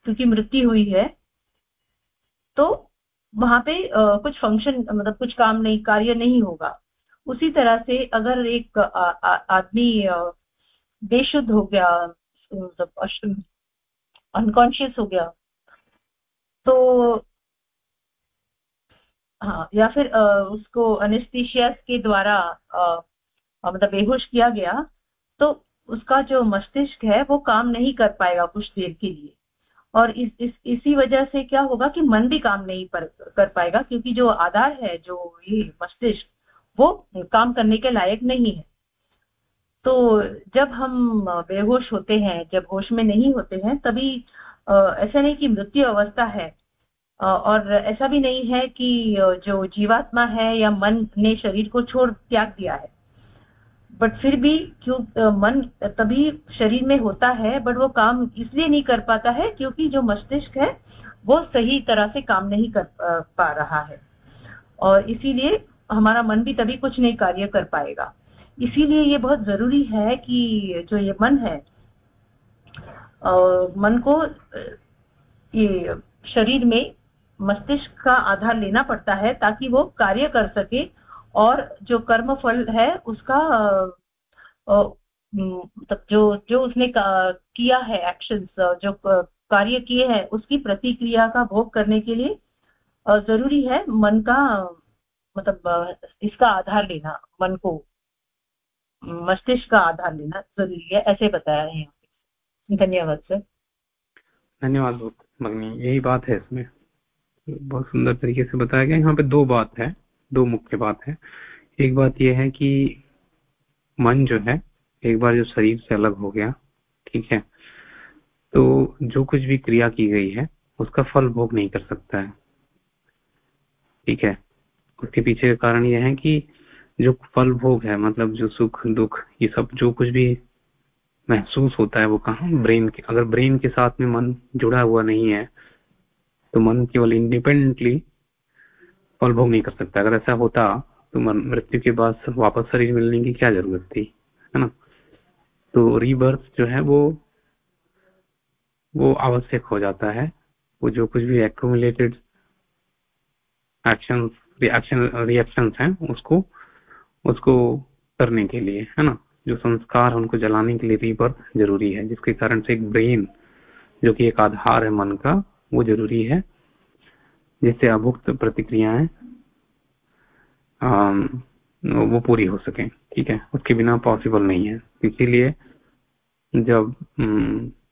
क्योंकि मृत्यु हुई है तो वहाँ पे आ, कुछ फ़ंक्शन मतलब कुछ काम नहीं कार्य नहीं होगा। उसी तरह से अगर एक आदमी बेशुद्ध हो गया मतलब अनकॉन्शियस हो गया। तो हाँ या फिर आ, उसको अनिस्थिशिया के द्वारा मतलब बेहोश किया गया तो उसका जो मस्तिष्क है वो काम नहीं कर पाएगा कुछ देर के लिए। और इस, इस इसी वजह से क्या होगा कि मन भी काम नहीं पर, कर पाएगा क्योंकि जो आधार है जो ये मस्तिष्क वो काम करने के लायक नहीं है। तो जब हम बेहोश होते हैं, जब होश में नहीं होते हैं, तभी ऐसा नहीं कि मृत्यु अवस्था है। और ऐसा भी नहीं है कि जो जीवात्मा है या मन ने शरीर को छोड़ त्याग दिया है। बट फिर भी क्यों मन तभी शरीर में होता है, बट वो काम इसलिए नहीं कर पाता है क्योंकि जो मस्तिष्क है, वो सही तरह से काम नहीं कर पा रहा है। और इसीलिए हमारा मन भी तभी कुछ नहीं कार्य कर पाएगा। इसीलिए ये बहुत ज़रूरी है कि जो ये मन है मन को ये शरीर में मस्तिष्क का आधार लेना पड़ता है ताकि वो कार्य कर सके और जो कर्म फल है उसका मतलब जो जो उसने किया है एक्शंस जो कार्य किए हैं उसकी प्रतिक्रिया का भोग करने के लिए ज़रूरी है मन का मतलब इसका आधार लेना, मन को। मस्तिष्क का आधार लेना ज़रूरी है, ऐसे बताया है यहाँ धन्यवाद, सर। धन्यवाद यही बात है इसमें। बहुत सुंदर तरीके से बताया गया। यहाँ पे दो बात है, दो मुख्य बात है। एक बात यह है कि मन जो है, एक बार जो शरीर से अलग हो गया, ठीक है तो जो कुछ भी क्रिया की गई है, उसका फल भोग नहीं कर सकता है। ठीक है? उसके पीछे का कारण यह है कि जो फल, भोग है मतलब जो सुख, दुख, ये सब जो कुछ भी महसूस होता है वो कहा? ब्रेन के, अगर ब्रेन के साथ में मन जुड़ा हुआ नहीं है तो मन केवल इंडिपेंडेंटली फल भोग नहीं कर सकता। अगर ऐसा होता तो मन, मृत्यु के बाद वापस शरीर मिलने की क्या ज़रूरत थी? है ना? तो रीबर्थ जो है वो वो आवश्यक हो जाता है। वो जो कुछ भी एक्यूमुलेटेड एक्शन रिएक्शन रिएक्शन हैं, उसको उसको करने के लिए, है ना? जो संस्कार है, उनको जलाने के लिए रीबर्थ ज़रूरी है। जिसके कारण से एक ब्रेन जो कि एक आधार है मन का, वो ज़रूरी है। जिससे अभुक्त प्रतिक्रियाएँ वो पूरी हो सके, ठीक है? उसके बिना पॉसिबल नहीं है। इसीलिए जब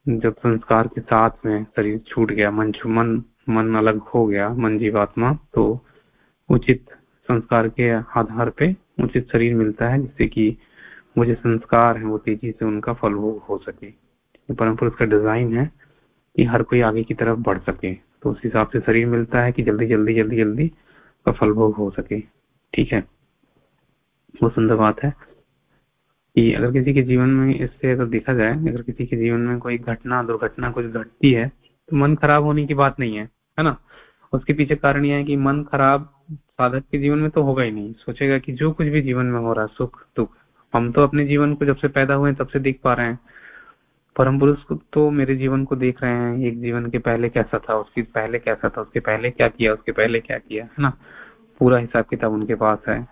जब संस्कार के साथ में शरीर छूट गया, मन मन मन अलग हो गया, मन जीवात्मा तो उचित संस्कार के आधार पे उचित शरीर मिलता है जिससे कि वो जो संस्कार है, वो तेज़ी से उनका फल हो सके। परम पुरुष का डिज़ाइन है कि हर कोई आगे की तरफ़ बढ़ सके। तो उस हिसाब से शरीर मिलता है कि जल्दी जल्दी जल्दी जल्दी का फल भोग हो सके। ठीक है? वो सुंदर बात है कि अगर किसी के जीवन में इससे अगर देखा जाए, अगर किसी के जीवन में कोई घटना, दुर्घटना कुछ घटती है तो मन खराब होने की बात नहीं है है ना? उसके पीछे कारण यह है कि मन खराब साधक के जीवन में तो होगा ही नहीं। सोचेगा कि जो कुछ भी जीवन में हो रहा सुख, दुख, हम तो अपने जीवन को जब से पैदा हुए तब से देख पा रहे हैं। परम पुरुष तो मेरे जीवन को देख रहे हैं, एक जीवन के पहले कैसा था, उसके पहले कैसा था, उसके पहले क्या किया, उसके पहले क्या किया, है ना? पूरा हिसाब किताब उनके पास है।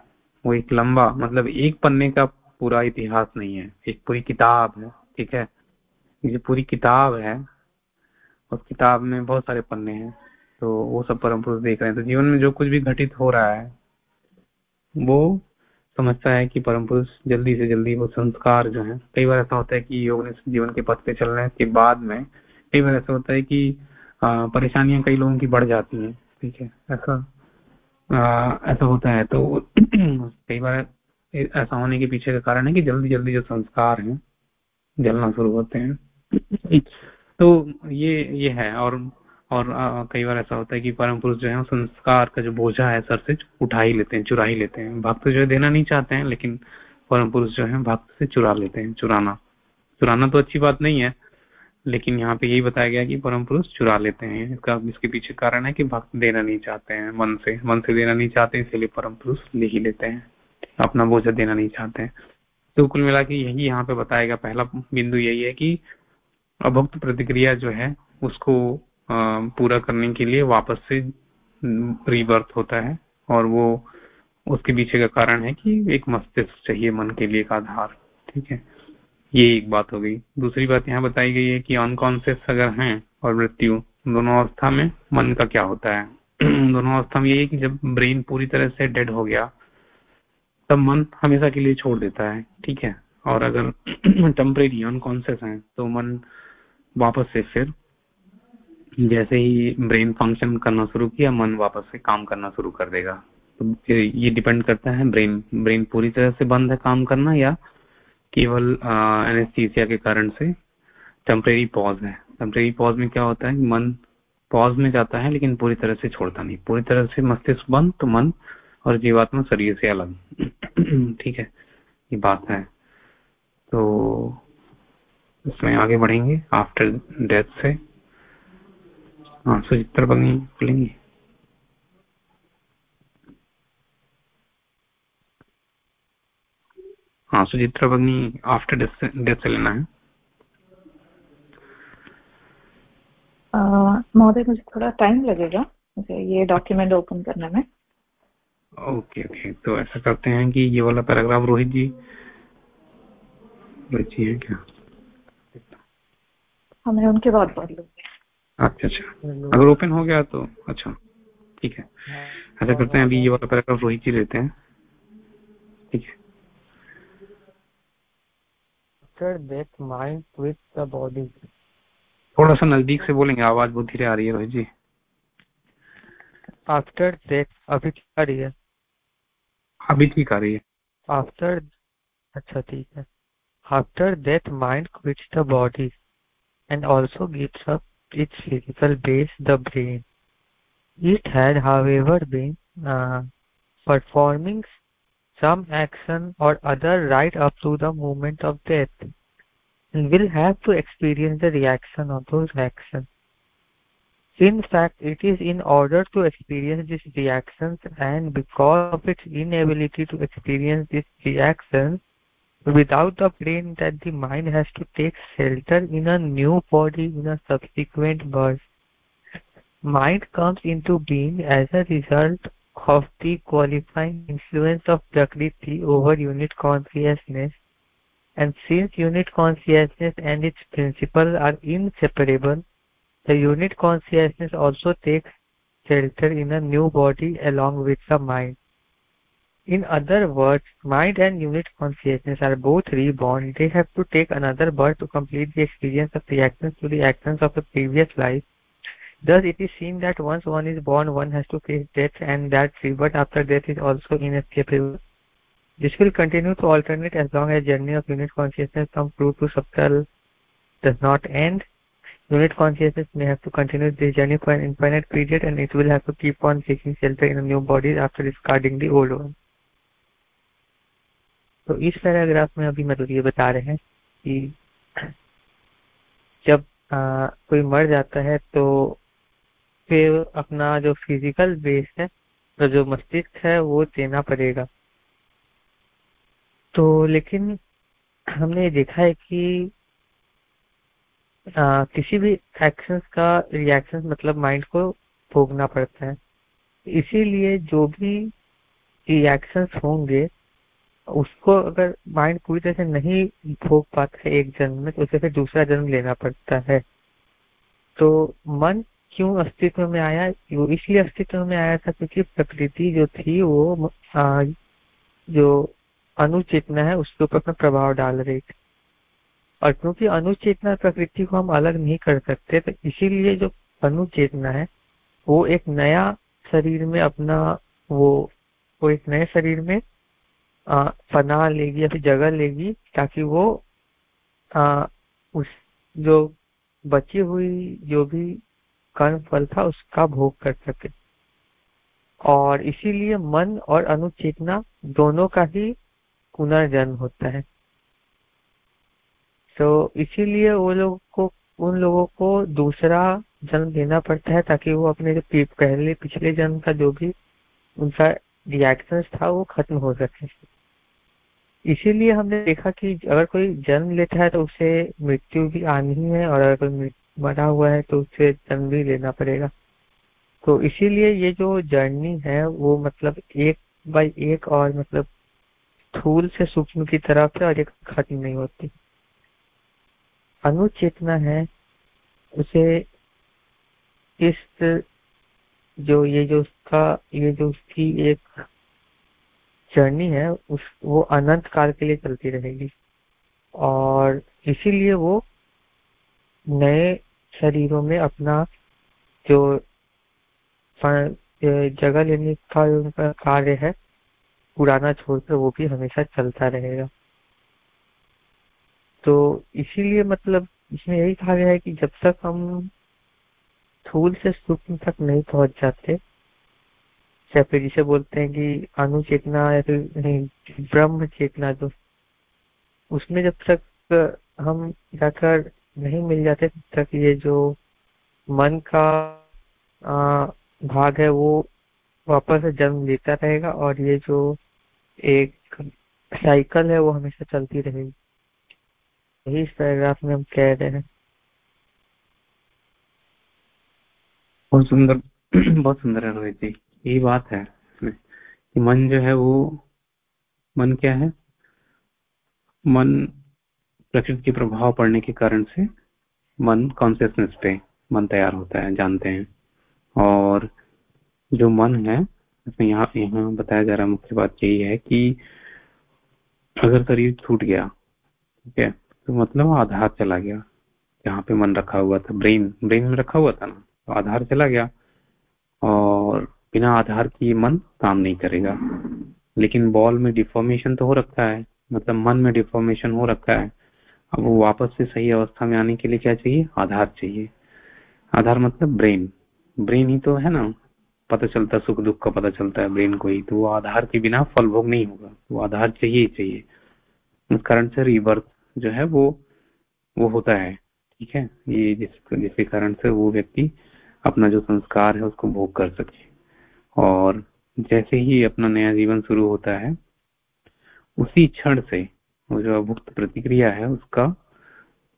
वो एक लंबा मतलब एक पन्ने का पूरा इतिहास नहीं है, एक पूरी किताब है, ठीक है? ये पूरी किताब है, उस किताब में बहुत सारे पन्ने हैं। तो वो सब परम पुरुष देख रहे हैं। तो जीवन में जो कुछ भी घटित हो रहा है, वो समझता है कि परम पुरुष जल्दी से जल्दी वो संस्कार जो है, कई बार ऐसा होता है कि योग जीवन के पथ पे चलने के बाद में, कई बार ऐसा होता है कि परेशानियाँ कई लोगों की बढ़ जाती हैं, ठीक है, ऐसा ऐसा होता है। तो कई बार ऐसा होने के पीछे का कारण है कि जल्दी जल्दी जो संस्कार हैं, जलना शुरू होते हैं। तो ये ये है और और कई बार ऐसा होता है कि परम पुरुष जो है संस्कार का जो बोझा है सर से उठा ही लेते हैं, चुरा ही लेते हैं। भक्त जो है देना नहीं चाहते हैं, लेकिन परम पुरुष जो है, भक्त से चुरा लेते हैं, चुराना। चुराना तो अच्छी बात नहीं है, लेकिन यहाँ पे यही बताया गया कि परम पुरुष चुरा लेते हैं। इसका, इसके पीछे कारण है कि भक्त देना नहीं चाहते हैं, मन से। मन से देना नहीं चाहते, इसलिए परम पुरुष ले ही लेते हैं। अपना बोझा देना नहीं चाहते हैं। तो कुल मिला के यही यहाँ पे बताया गया पहला बिंदु यही है कि अभक्त प्रतिक्रिया जो है, उसको पूरा करने के लिए वापस से रीबर्थ होता है और वो उसके पीछे का कारण है कि एक मस्तिष्क चाहिए मन के लिए एक आधार, ठीक है? ये एक बात हो गई। दूसरी बात यहाँ बताई गई है कि अनकॉन्सियस अगर हैं और मृत्यु, दोनों अवस्था में मन का क्या होता है? दोनों अवस्था में यही है कि जब ब्रेन पूरी तरह से डेड हो गया, तब मन हमेशा के लिए छोड़ देता है, ठीक है? और अगर टेम्परेरी अनकॉन्सियस है तो मन वापस से फिर जैसे ही ब्रेन फ़ंक्शन करना शुरू किया, मन वापस से काम करना शुरू कर देगा। तो ये डिपेंड करता है ब्रेन ब्रेन पूरी तरह से बंद है काम करना या केवल एनेस्थीसिया के कारण से टेम्परेरी पॉज है? टेम्परेरी पॉज में क्या होता है? मन पॉज में जाता है, लेकिन पूरी तरह से छोड़ता नहीं। पूरी तरह से मस्तिष्क बंद तो मन और जीवात्मा शरीर से अलग। ठीक है, ये बात है। तो इसमें आगे बढ़ेंगे। आफ्टर डेथ से हाँ सुचित्र बनी बोलेंगे हाँ सुचित्रा भगनी आफ्टर डेथ से लेना है। महोदय मुझे थोड़ा टाइम लगेगा मुझे ये डॉक्यूमेंट ओपन करने में। ओके ओके तो ऐसा करते हैं कि ये वाला पैराग्राफ रोहित जी रोहित जी है क्या? हमें उनके बाद पढ़ लूँगी अच्छा अच्छा। अगर ओपन हो गया तो अच्छा। ठीक है। ऐसा करते हैं अभी ये वाला पैराग्राफ रोहित जी लेते हैं। ठीक है। After death mind with the body थोड़ा सा नज़दीक से बोलेंगे आवाज़ बहुत धीरे आ रही है रोहित जी। आफ्टर डेथ अभी ठीक आ रही है? अभी ठीक आ रही है। आफ्टर अच्छा ठीक है। After death mind quits the body and also gives up its physical base, the brain. It had, however, been uh, performing some action or other right up to the moment of death and will have to experience the reaction of those actions. In fact, it is in order to experience these reactions and because of its inability to experience these reactions without the brain that the mind has to take shelter in a new body in a subsequent birth. Mind comes into being as a result of the qualifying influence of Prakriti over unit consciousness and since unit consciousness and its principle are inseparable, the unit consciousness also takes shelter in a new body along with the mind. In other words, mind and unit consciousness are both reborn. They have to take another birth to complete the experience of the actions to the actions of the previous life Thus it is seen that once one is born, one has to face death and that rebirth after death is also inescapable. This will continue to alternate as long as journey of unit consciousness from true to subtle does not end. Unit consciousness may have to continue this journey for an infinite period and it will have to keep on seeking shelter in a new body after discarding the old one. तो इस पैराग्राफ में अभी मतलब ये बता रहे हैं कि जब आ, कोई मर जाता है तो फिर अपना जो फ़िज़िकल बेस है तो जो मस्तिष्क है वो देना पड़ेगा। तो लेकिन हमने देखा है कि आ, किसी भी एक्शंस का रिएक्शन मतलब माइंड को भोगना पड़ता है। इसीलिए जो भी रिएक्शंस होंगे उसको अगर माइंड पूरी तरह से नहीं भोग पाता है एक जन्म में तो उसे फिर दूसरा जन्म लेना पड़ता है। तो मन क्यों अस्तित्व में आया? वो इसलिए अस्तित्व में आया था क्योंकि प्रकृति जो थी वो आ, जो अनुचेतना है उसके ऊपर अपना प्रभाव डाल रही थी। और क्योंकि अनुचेतना प्रकृति को हम अलग नहीं कर सकते तो इसीलिए जो अनुचेतना है वो एक नया शरीर में अपना वो वो एक नए शरीर में पना लेगी या फिर जगह लेगी ताकि वो आ, उस जो बची हुई जो भी कर्म फल था उसका भोग कर सके। और इसीलिए मन और अनुचेतना दोनों का ही पुनर्जन्म होता है। तो इसीलिए वो लोग को उन लोगों को दूसरा जन्म देना पड़ता है ताकि वो अपने जो पहले पिछले जन्म का जो भी उनका रिएक्शन था वो खत्म हो सके। इसीलिए हमने देखा कि अगर कोई जन्म लेता है तो उसे मृत्यु भी आनी है और अगर कोई मरा हुआ है तो उसे जन्म भी लेना पड़ेगा। तो इसीलिए ये जो जर्नी है वो मतलब एक बाई एक और मतलब थूल से सूक्ष्म की तरफ़ है और एक खत्म नहीं होती। अनुचेतना है उसे इस जो ये जो उसका, ये जो उसकी एक जर्नी है, उस, वो अनंत काल के लिए चलती रहेगी। और इसीलिए वो नए शरीरों में अपना जो जगह लेने का उनका कार्य है पुराना छोड़कर वो भी हमेशा चलता रहेगा। तो इसीलिए मतलब इसमें यही कहा गया है कि जब तक हम थूल से सूक्ष्म तक नहीं पहुँच जाते या फिर जिसे बोलते हैं कि अनुचेतना या फिर नहीं ब्रह्म चेतना जो उसमें जब तक हम जाकर नहीं मिल जाते तब तक ये जो मन का आ, भाग है वो वापस जन्म लेता रहेगा और ये जो एक साइकिल है वो हमेशा चलती रहेगी। यही इस पैराग्राफ में हम कह रहे हैं। बहुत सुंदर बहुत सुंदर है रोहित जी। यही बात है कि मन जो है वो, मन क्या है? मन प्रकृति के प्रभाव पड़ने के कारण से मन कॉन्सियसनेस पे मन तैयार होता है, जानते हैं। और जो मन है, इसमें यहाँ यहाँ बताया जा रहा मुख्य बात यही है कि अगर शरीर छूट गया, ठीक है तो मतलब आधार चला गया। जहाँ पे मन रखा हुआ था, ब्रेन ब्रेन में रखा हुआ था ना तो आधार चला गया। और बिना आधार की मन काम नहीं करेगा। लेकिन बॉल में डिफॉर्मेशन तो हो रखा है मतलब मन में डिफॉर्मेशन हो रखा है। अब वो वापस से सही अवस्था में आने के लिए क्या चाहिए? आधार चाहिए। आधार मतलब ब्रेन। ब्रेन ही तो है ना। पता चलता सुख दुख का पता चलता है ब्रेन को ही। तो वो आधार के बिना फल भोग नहीं होगा। वो आधार चाहिए ही चाहिए। उस कारण से रिबर्थ जो है वो वो होता है। ठीक है? ये जिस, जिसके कारण से वो व्यक्ति अपना जो संस्कार है उसको भोग कर सके। और जैसे ही अपना नया जीवन शुरू होता है, उसी क्षण से वो जो अभुक्त प्रतिक्रिया है, उसका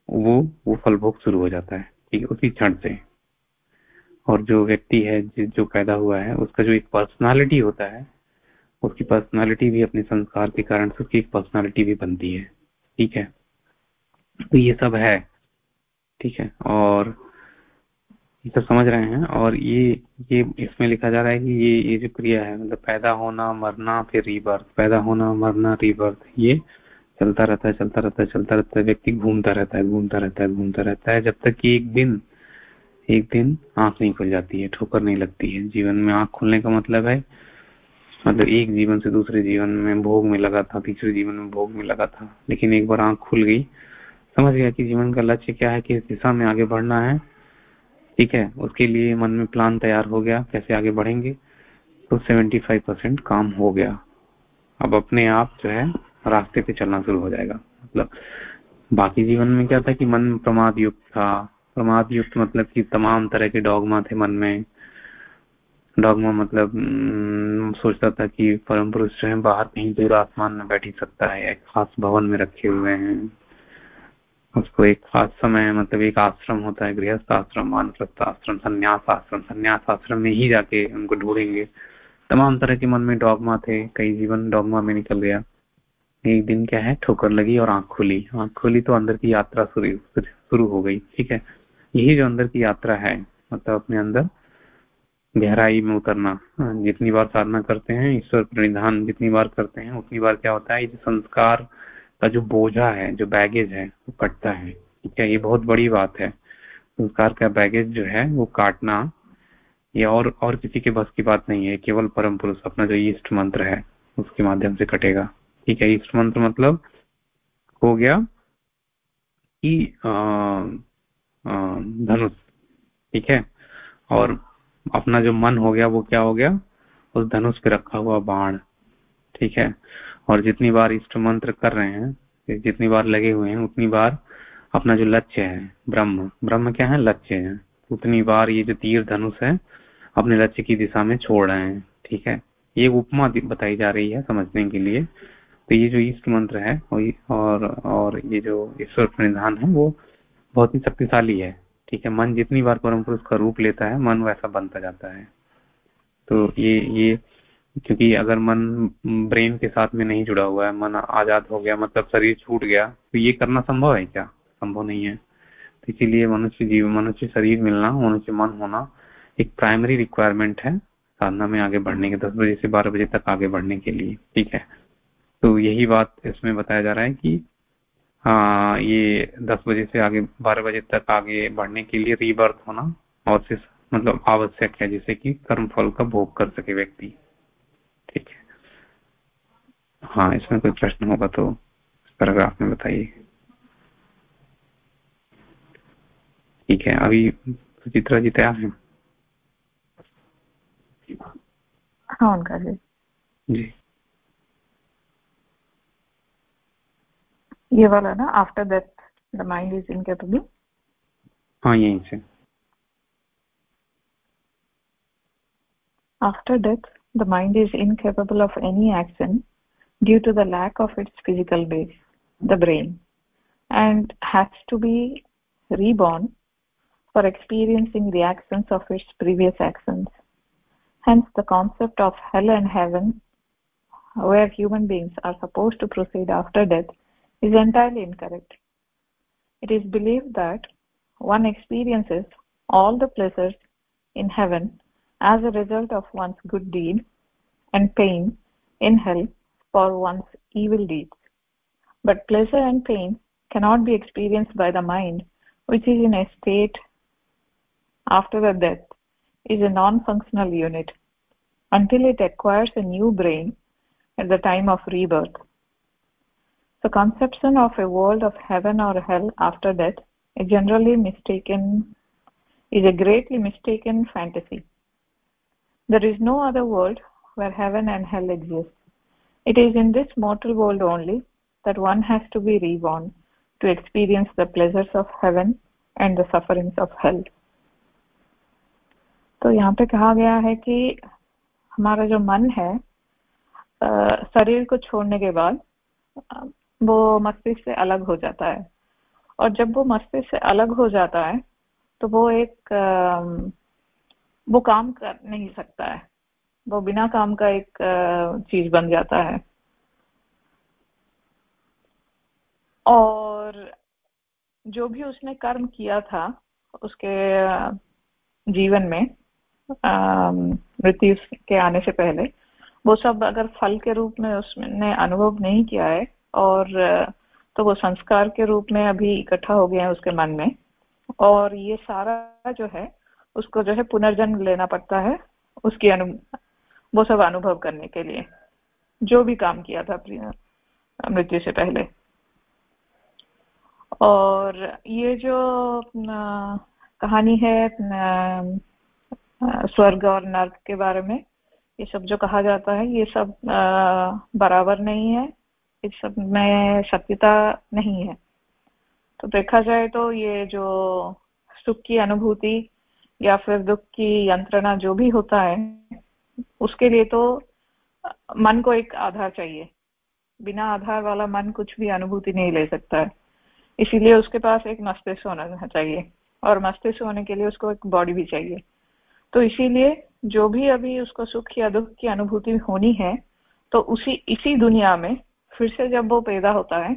वो वो फल भोग शुरू हो जाता है, ठीक है, उसी क्षण से। और जो व्यक्ति है, जो पैदा हुआ है, उसका जो एक पर्सनालिटी होता है, उसकी पर्सनालिटी भी अपने संस्कार के कारण से उसकी एक पर्सनालिटी भी बनती है, ठीक है। तो ये सब है, ठीक है, और ये सब समझ रहे हैं और ये ये इसमें लिखा जा रहा है कि ये ये जो क्रिया है मतलब पैदा होना, मरना, फिर रीबर्थ पैदा होना, मरना रीबर्थ ये चलता रहता है, चलता रहता है, चलता रहता है, व्यक्ति घूमता रहता है, घूमता रहता है, घूमता रहता है, जब तक कि एक दिन एक दिन आँख नहीं खुल जाती है, ठोकर नहीं लगती है, जीवन में आँख खुलने का मतलब है मतलब एक जीवन से दूसरे जीवन में भोग में लगा था, तीसरे जीवन में भोग में लगा था, लेकिन एक बार आँख खुल गई, समझ गया कि जीवन का लक्ष्य क्या है, किस दिशा में आगे बढ़ना है ठीक है, उसके लिए मन में प्लान तैयार हो गया, कैसे आगे बढ़ेंगे? तो 75 परसेंट काम हो गया। अब अपने आप जो है, रास्ते पे चलना शुरू हो जाएगा। मतलब बाकी जीवन में क्या था कि मन प्रमाद युक्त था। प्रमाद युक्त मतलब कि तमाम तरह के डॉगमा थे मन में। डॉगमा मतलब सोचता था कि परम पुरुष जो है, बाहर कहीं दूर आसमान में बैठ ही सकता है खास भवन में रखे हुए हैं। उसको एक खास समय मतलब एक आश्रम होता है, गृहस्थ आश्रम मानप्रस्थ आश्रम, संन्यास आश्रम संन्यास आश्रम में ही जाके उनको ढूंढेंगे। तमाम तरह के मन में डॉगमा थे, कई जीवन डॉगमा में निकल गया। एक दिन क्या है, ठोकर लगी और आँख खुली। आँख खुली तो अंदर की यात्रा शुरू शुरू हो गई, ठीक है? यही जो अंदर की यात्रा है मतलब अपने अंदर गहराई में उतरना। जितनी बार साधना करते हैं, ईश्वर प्रणिधान जितनी बार करते हैं, उतनी बार क्या होता है संस्कार का जो बोझा है, जो बैगेज है, वो कटता है। ठीक है? ये बहुत बड़ी बात है। संस्कार का बैगेज जो है, वो काटना ये और और किसी के बस की बात नहीं है। केवल परम पुरुष अपना जो ईस्ट मंत्र है, उसके माध्यम से कटेगा। ठीक है? ईस्ट मंत्र मतलब हो गया कि धनुष। ठीक है? और अपना जो मन हो गया, वो क्या हो गया? उस धनुष पे रखा हुआ बाण। ठीक है? और जितनी बार इष्ट मंत्र कर रहे हैं जितनी बार लगे हुए हैं, उतनी बार अपना जो लक्ष्य है, ब्रह्म ब्रह्म क्या है? लक्ष्य है। उतनी बार ये जो तीर धनुष है, अपने लक्ष्य की दिशा में छोड़ रहे हैं, ठीक है? ये उपमा बताई जा रही है समझने के लिए। तो ये जो ईस्ट मंत्र है, और और ये जो ईश्वर प्रणिधान है, वो बहुत ही शक्तिशाली है, ठीक है? मन जितनी बार परम पुरुष का रूप लेता है, मन वैसा बनता जाता है। तो ये ये क्योंकि अगर मन, ब्रेन के साथ में नहीं जुड़ा हुआ है, मन आज़ाद हो गया मतलब शरीर छूट गया तो ये करना संभव है क्या? संभव नहीं है। तो इसीलिए मनुष्य जीव, मनुष्य शरीर मिलना, मनुष्य मन होना एक प्राइमरी रिक्वायरमेंट है साधना में आगे बढ़ने के, दस बजे से बारह बजे तक आगे बढ़ने के लिए, ठीक है? तो यही बात इसमें बताया जा रहा है कि हाँ ये दस बजे से आगे, बारह बजे तक आगे बढ़ने के लिए रीबर्थ होना, और मतलब आवश्यक है जिससे कि कर्म फल का भोग कर सके व्यक्ति। हाँ इसमें कोई प्रश्न होगा तो पैराग्राफ में बताइए। ठीक है अभी सुचित्रा जी तैयार है? हाँ उनका जी। जी। ये वाला ना after that the mind is incapable हाँ यहीं से। After death the mind is incapable of any action. Due to the lack of its physical base the brain and has to be reborn for experiencing the actions of its previous actions hence the concept of hell and heaven where human beings are supposed to proceed after death is entirely incorrect. It is believed that one experiences all the pleasures in heaven as a result of one's good deed and pain in hell for one's evil deeds. But pleasure and pain cannot be experienced by the mind, which is in a state after the death, is a non-functional unit until it acquires a new brain at the time of rebirth. The conception of a world of heaven or hell after death is generally mistaken is a greatly mistaken fantasy there is no other world where heaven and hell exist. It is in this mortal world only that one has to be reborn to experience the pleasures of heaven and the sufferings of hell. तो यहाँ पे कहा गया है कि हमारा जो मन है शरीर को छोड़ने के बाद वो मस्तिष्क से अलग हो जाता है और जब वो मस्तिष्क से अलग हो जाता है तो वो एक वो काम कर नहीं सकता है वो बिना काम का एक चीज़ बन जाता है। और जो भी उसने कर्म किया था, उसके जीवन में मृत्यु के आने से पहले, वो सब अगर फल के रूप में उसने अनुभव नहीं किया है, और तो वो संस्कार के रूप में अभी इकट्ठा हो गया है उसके मन में। और ये सारा जो है, उसको जो है पुनर्जन्म लेना पड़ता है, उसकी अनु वो सब अनुभव करने के लिए, जो भी काम किया था मृत्यु से पहले। और ये जो कहानी है स्वर्ग और नर्क के बारे में, ये सब जो कहा जाता है, ये सब बराबर नहीं है इस सब में सत्यता नहीं है। तो देखा जाए तो ये जो सुख की अनुभूति या फिर दुख की यंत्रणा जो भी होता है उसके लिए तो मन को एक आधार चाहिए। बिना आधार वाला मन कुछ भी अनुभूति नहीं ले सकता है। इसीलिए उसके पास एक मस्तिष्क होना चाहिए और मस्तिष्क होने के लिए उसको एक बॉडी भी चाहिए। तो इसीलिए जो भी अभी उसको सुख या दुख की अनुभूति होनी है तो उसी, इसी दुनिया में फिर से जब वो पैदा होता है,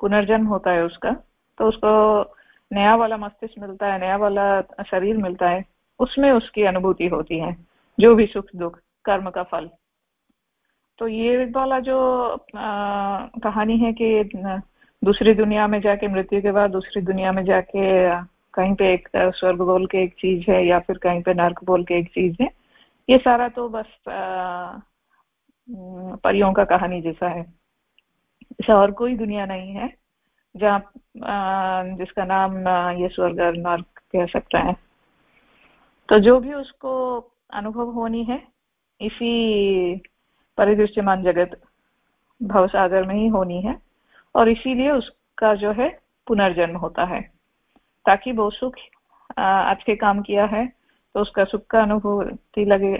पुनर्जन्म होता है उसका तो उसको नया वाला मस्तिष्क मिलता है, नया वाला शरीर मिलता है, उसमें उसकी अनुभूति होती है। जो भी सुख दुख कर्म का फल। तो ये वाला जो आ, कहानी है कि दूसरी दुनिया में जाके मृत्यु के बाद दूसरी दुनिया में जाके कहीं पे एक स्वर्ग बोल के एक चीज़ है या फिर कहीं पे नर्क बोल के एक चीज़ है ये सारा तो बस परियों का कहानी जैसा है। ऐसा और कोई दुनिया नहीं है जहाँ जिसका नाम ये स्वर्ग नर्क कह सकता है। तो जो भी उसको अनुभव होनी है। इसी परिदृश्यमान जगत भवसागर में ही होनी है और इसीलिए उसका जो है पुनर्जन्म होता है। ताकि वो सुख आज के काम किया है तो उसका सुख का अनुभूति लगे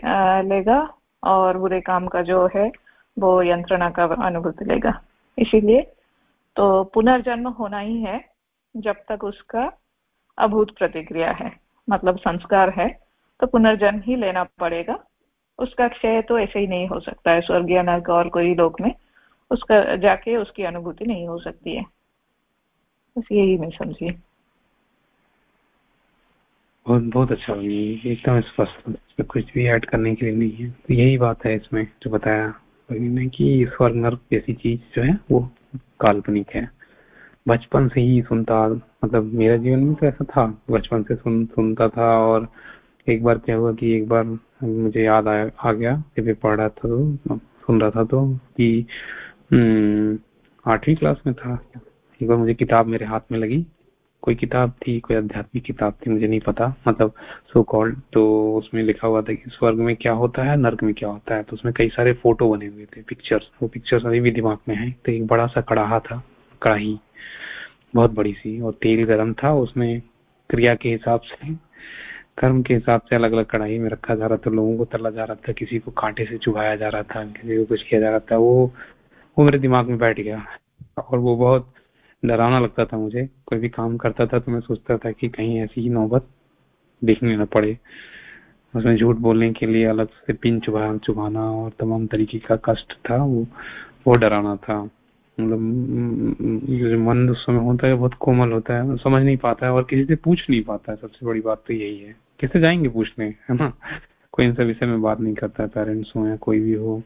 लेगा और बुरे काम का जो है वो यंत्रणा का अनुभूति लेगा। इसीलिए तो पुनर्जन्म होना ही है जब तक उसका अभूत प्रतिक्रिया है मतलब संस्कार है। तो पुनर्जन्म ही लेना पड़ेगा। उसका क्षय तो ऐसे ही नहीं हो सकता है, स्वर्गीय नर्क और कोई लोक में। उसका, जाके उसकी अनुभूति नहीं हो सकती है। बस यही मैं समझी। बहुत बहुत अच्छा एकदम स्पष्ट इसमें कुछ भी ऐड करने के लिए नहीं है। तो यही बात है इसमें जो बताया ने कि स्वर्ग नर्क जैसी चीज़ जो है, वो काल्पनिक है। बचपन से ही सुनता मतलब मेरा जीवन में तो ऐसा था। बचपन से सुन, सुनता था और एक बार क्या हुआ कि एक बार मुझे याद आया आ गया जब पढ़ रहा था तो सुन रहा था तो कि हम्म, आठवीं क्लास में था। एक बार मुझे किताब मेरे हाथ में लगी। कोई किताब थी कोई आध्यात्मिक किताब थी मुझे नहीं पता। मतलब सो कॉल्ड तो उसमें लिखा हुआ था कि स्वर्ग में क्या होता है नर्क में क्या होता है। तो उसमें कई सारे फ़ोटो बने हुए थे पिक्चर्स वो पिक्चर्स अभी भी दिमाग में है। तो एक बड़ा सा कड़ाहा था कड़ाही। बहुत बड़ी सी और तेल गर्म था। उसमें क्रिया के हिसाब से कर्म के हिसाब से अलग अलग कढ़ाई में रखा जा रहा था, लोगों को तला जा रहा था, किसी को कांटे से चुभाया जा रहा था, किसी को कुछ किया जा रहा था, वो वो मेरे दिमाग में बैठ गया। और वो बहुत डरावना लगता था मुझे। कोई भी काम करता था तो मैं सोचता था कि कहीं ऐसी ही नौबत देखने न पड़े। उसमें झूठ बोलने के लिए अलग से पिन चुभा, चुभाना और तमाम तरीके का कष्ट था, वो वो डराना था। मतलब मन उस समय होता है, बहुत कोमल होता है, समझ नहीं पाता है और किसी से पूछ नहीं पाता है। सबसे बड़ी बात तो यही है। किससे जाएँगे पूछने है ना? कोई इन सब विषय में बात नहीं करता है पेरेंट्स हो या कोई भी हो।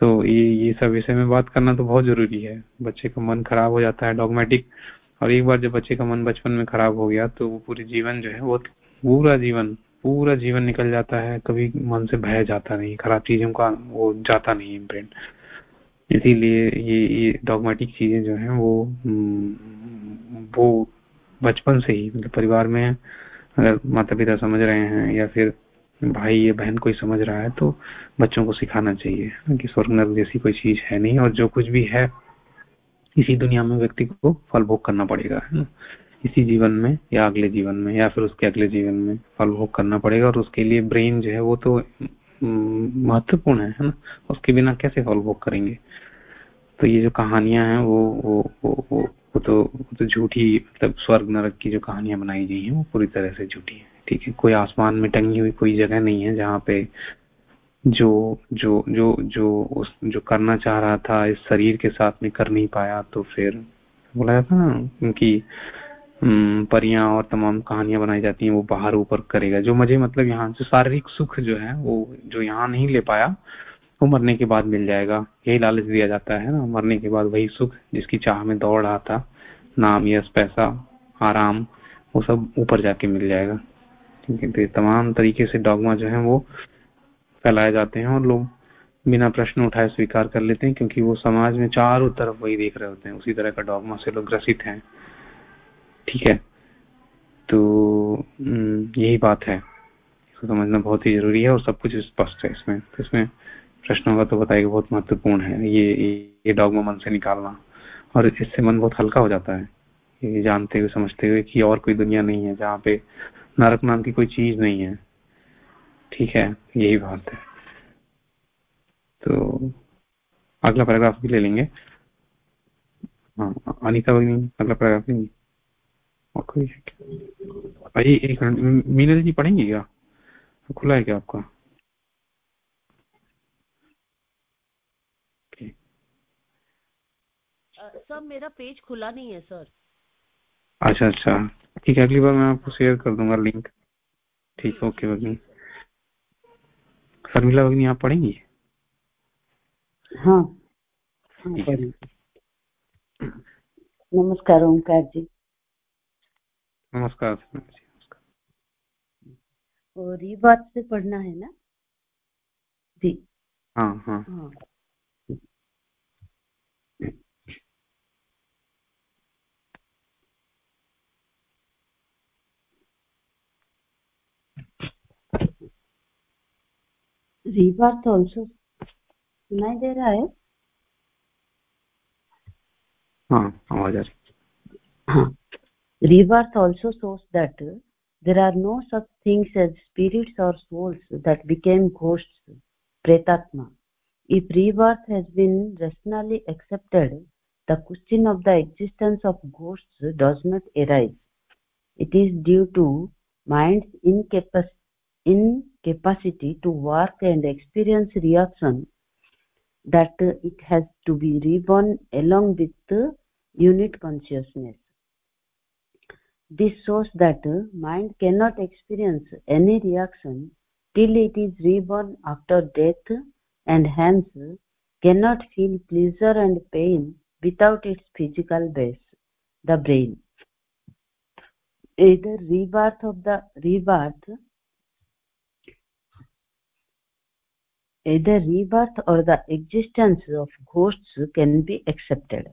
तो ये ये सब विषय में बात करना तो बहुत ज़रूरी है। बच्चे का मन खराब हो जाता है डॉगमेटिक और एक बार जब बच्चे का मन बचपन में खराब हो गया तो वो पूरे जीवन जो है वो पूरा जीवन पूरा जीवन निकल जाता है। कभी मन से बह जाता नहीं खराब चीज़ों का वो जाता नहीं ब्रेन इसीलिए ये ये डॉगमेटिक चीज़ें जो है वो हम्म, वो बचपन से ही मतलब परिवार में अगर माता पिता समझ रहे हैं या फिर भाई या बहन कोई समझ रहा है तो बच्चों को सिखाना चाहिए कि स्वर्ग नर्क जैसी कोई चीज़ है नहीं और जो कुछ भी है इसी दुनिया में व्यक्ति को फल भोग करना पड़ेगा है ना? इसी जीवन में या अगले जीवन में या फिर उसके अगले जीवन में फल भोग करना पड़ेगा और उसके लिए ब्रेन जो है वो तो हम्म, महत्वपूर्ण है ना? उसके बिना कैसे फल भोग करेंगे? तो ये जो कहानियाँ हैं वो वो वो वो, वो तो वो तो झूठी मतलब स्वर्ग नरक की जो कहानियाँ बनाई गई हैं, वो पूरी तरह से झूठी है, ठीक है? कोई आसमान में टंगी हुई कोई जगह नहीं है जहाँ पे जो जो जो जो उस, जो करना चाह रहा था, इस शरीर के साथ में कर नहीं पाया तो फिर बोला था ना, उनकी परियाँ और तमाम कहानियाँ बनाई जाती हैं, वो बाहर ऊपर करेगा। जो मज़े मतलब यहाँ जो शारीरिक सुख जो है, वो, जो यहाँ नहीं ले पाया वो मरने के बाद मिल जाएगा। यही लालच दिया जाता है ना। मरने के बाद वही सुख जिसकी चाह में दौड़ रहा था। नाम यश पैसा आराम वो सब ऊपर जाके मिल जाएगा। ठीक है तो तमाम तरीके से डॉगमा जो है वो फैलाए जाते हैं और लोग बिना प्रश्न उठाए स्वीकार कर लेते हैं क्योंकि वो समाज में चारों तरफ़ वही देख रहे होते हैं। उसी तरह का डॉगमा से लोग ग्रसित हैं। ठीक है तो हम्म, यही बात है। इसको समझना बहुत ही ज़रूरी है और सब कुछ स्पष्ट है इसमें। तो इसमें प्रश्नों का तो बताएगा बहुत महत्वपूर्ण है। ये ये डॉगमा मन से निकालना। और इससे मन बहुत हल्का हो जाता है। ये जानते हुए, समझते हुए कि और कोई दुनिया नहीं है जहाँ पे नरक नाम की कोई चीज़ नहीं है। ठीक है, यही बात है। तो अगला पैराग्राफ भी ले लेंगे। हाँ अनिता भगिनी अगला पैराग्राफ लेंगे। और कोई भाई, एक मीनल जी पढ़ेंगे क्या? खुला है क्या आपका? सर मेरा पेज खुला नहीं है सर अच्छा अच्छा. ठीक है अगली बार मैं आपको शेयर कर दूँगा लिंक ठीक है ओके भगनी शर्मिला भगनी आप पढ़ेंगी? हाँ, हाँ नमस्कार ओंकार जी नमस्कार. और ये बात से पढ़ना है ना? जी. हाँ हाँ, हाँ। Rebirth also सुनाई दे रहा है हाँ आवाज़ आ रही हाँ rebirth also shows that there are no such things as spirits or souls that became ghosts pretatma if rebirth has been rationally accepted the question of the existence of ghosts does not arise it is due to mind's incapacity incapacity to work and experience reaction that it has to be reborn along with the unit consciousness. This shows that mind cannot experience any reaction till it is reborn after death and hence cannot feel pleasure and pain without its physical base, the brain. Either rebirth of the rebirth either rebirth or the existence of ghosts can be accepted,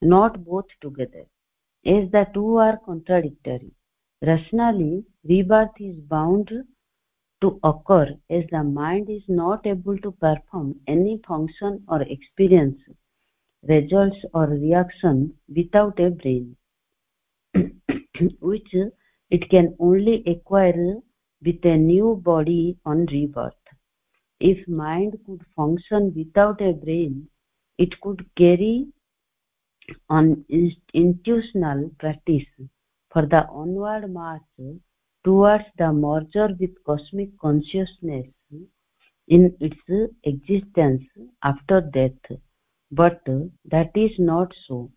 not both together, as the two are contradictory. Rationally, rebirth is bound to occur as the mind is not able to perform any function or experience results or reaction without a brain, which it can only acquire with a new body on rebirth. If mind could function without a brain, it could carry on intuitional practice for the onward march towards the merger with cosmic consciousness in its existence after death. But that is not so.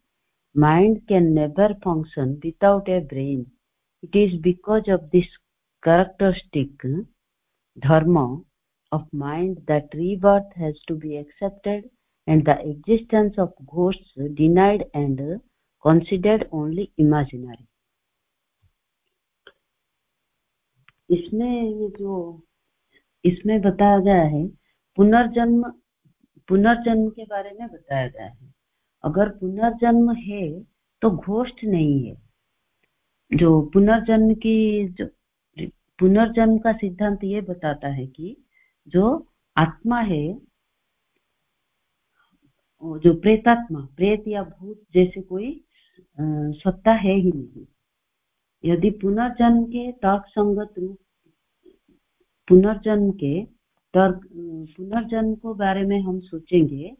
Mind can never function without a brain. It is because of this characteristic dharma of mind that rebirth has to be accepted and the existence of ghosts denied and considered only imaginary इसमें ये जो इसमें बताया गया है पुनर्जन्म पुनर्जन्म के बारे में बताया गया है अगर पुनर्जन्म है तो घोष्ट नहीं है जो पुनर्जन्म की जो पुनर्जन्म का सिद्धांत ये बताता है कि जो आत्मा है जो प्रेतात्मा, प्रेत या भूत जैसे कोई सत्ता है ही नहीं। यदि पुनर्जन्म के तर्क संगत रूप पुनर्जन्म के तर्क पुनर्जन्म को बारे में हम सोचेंगे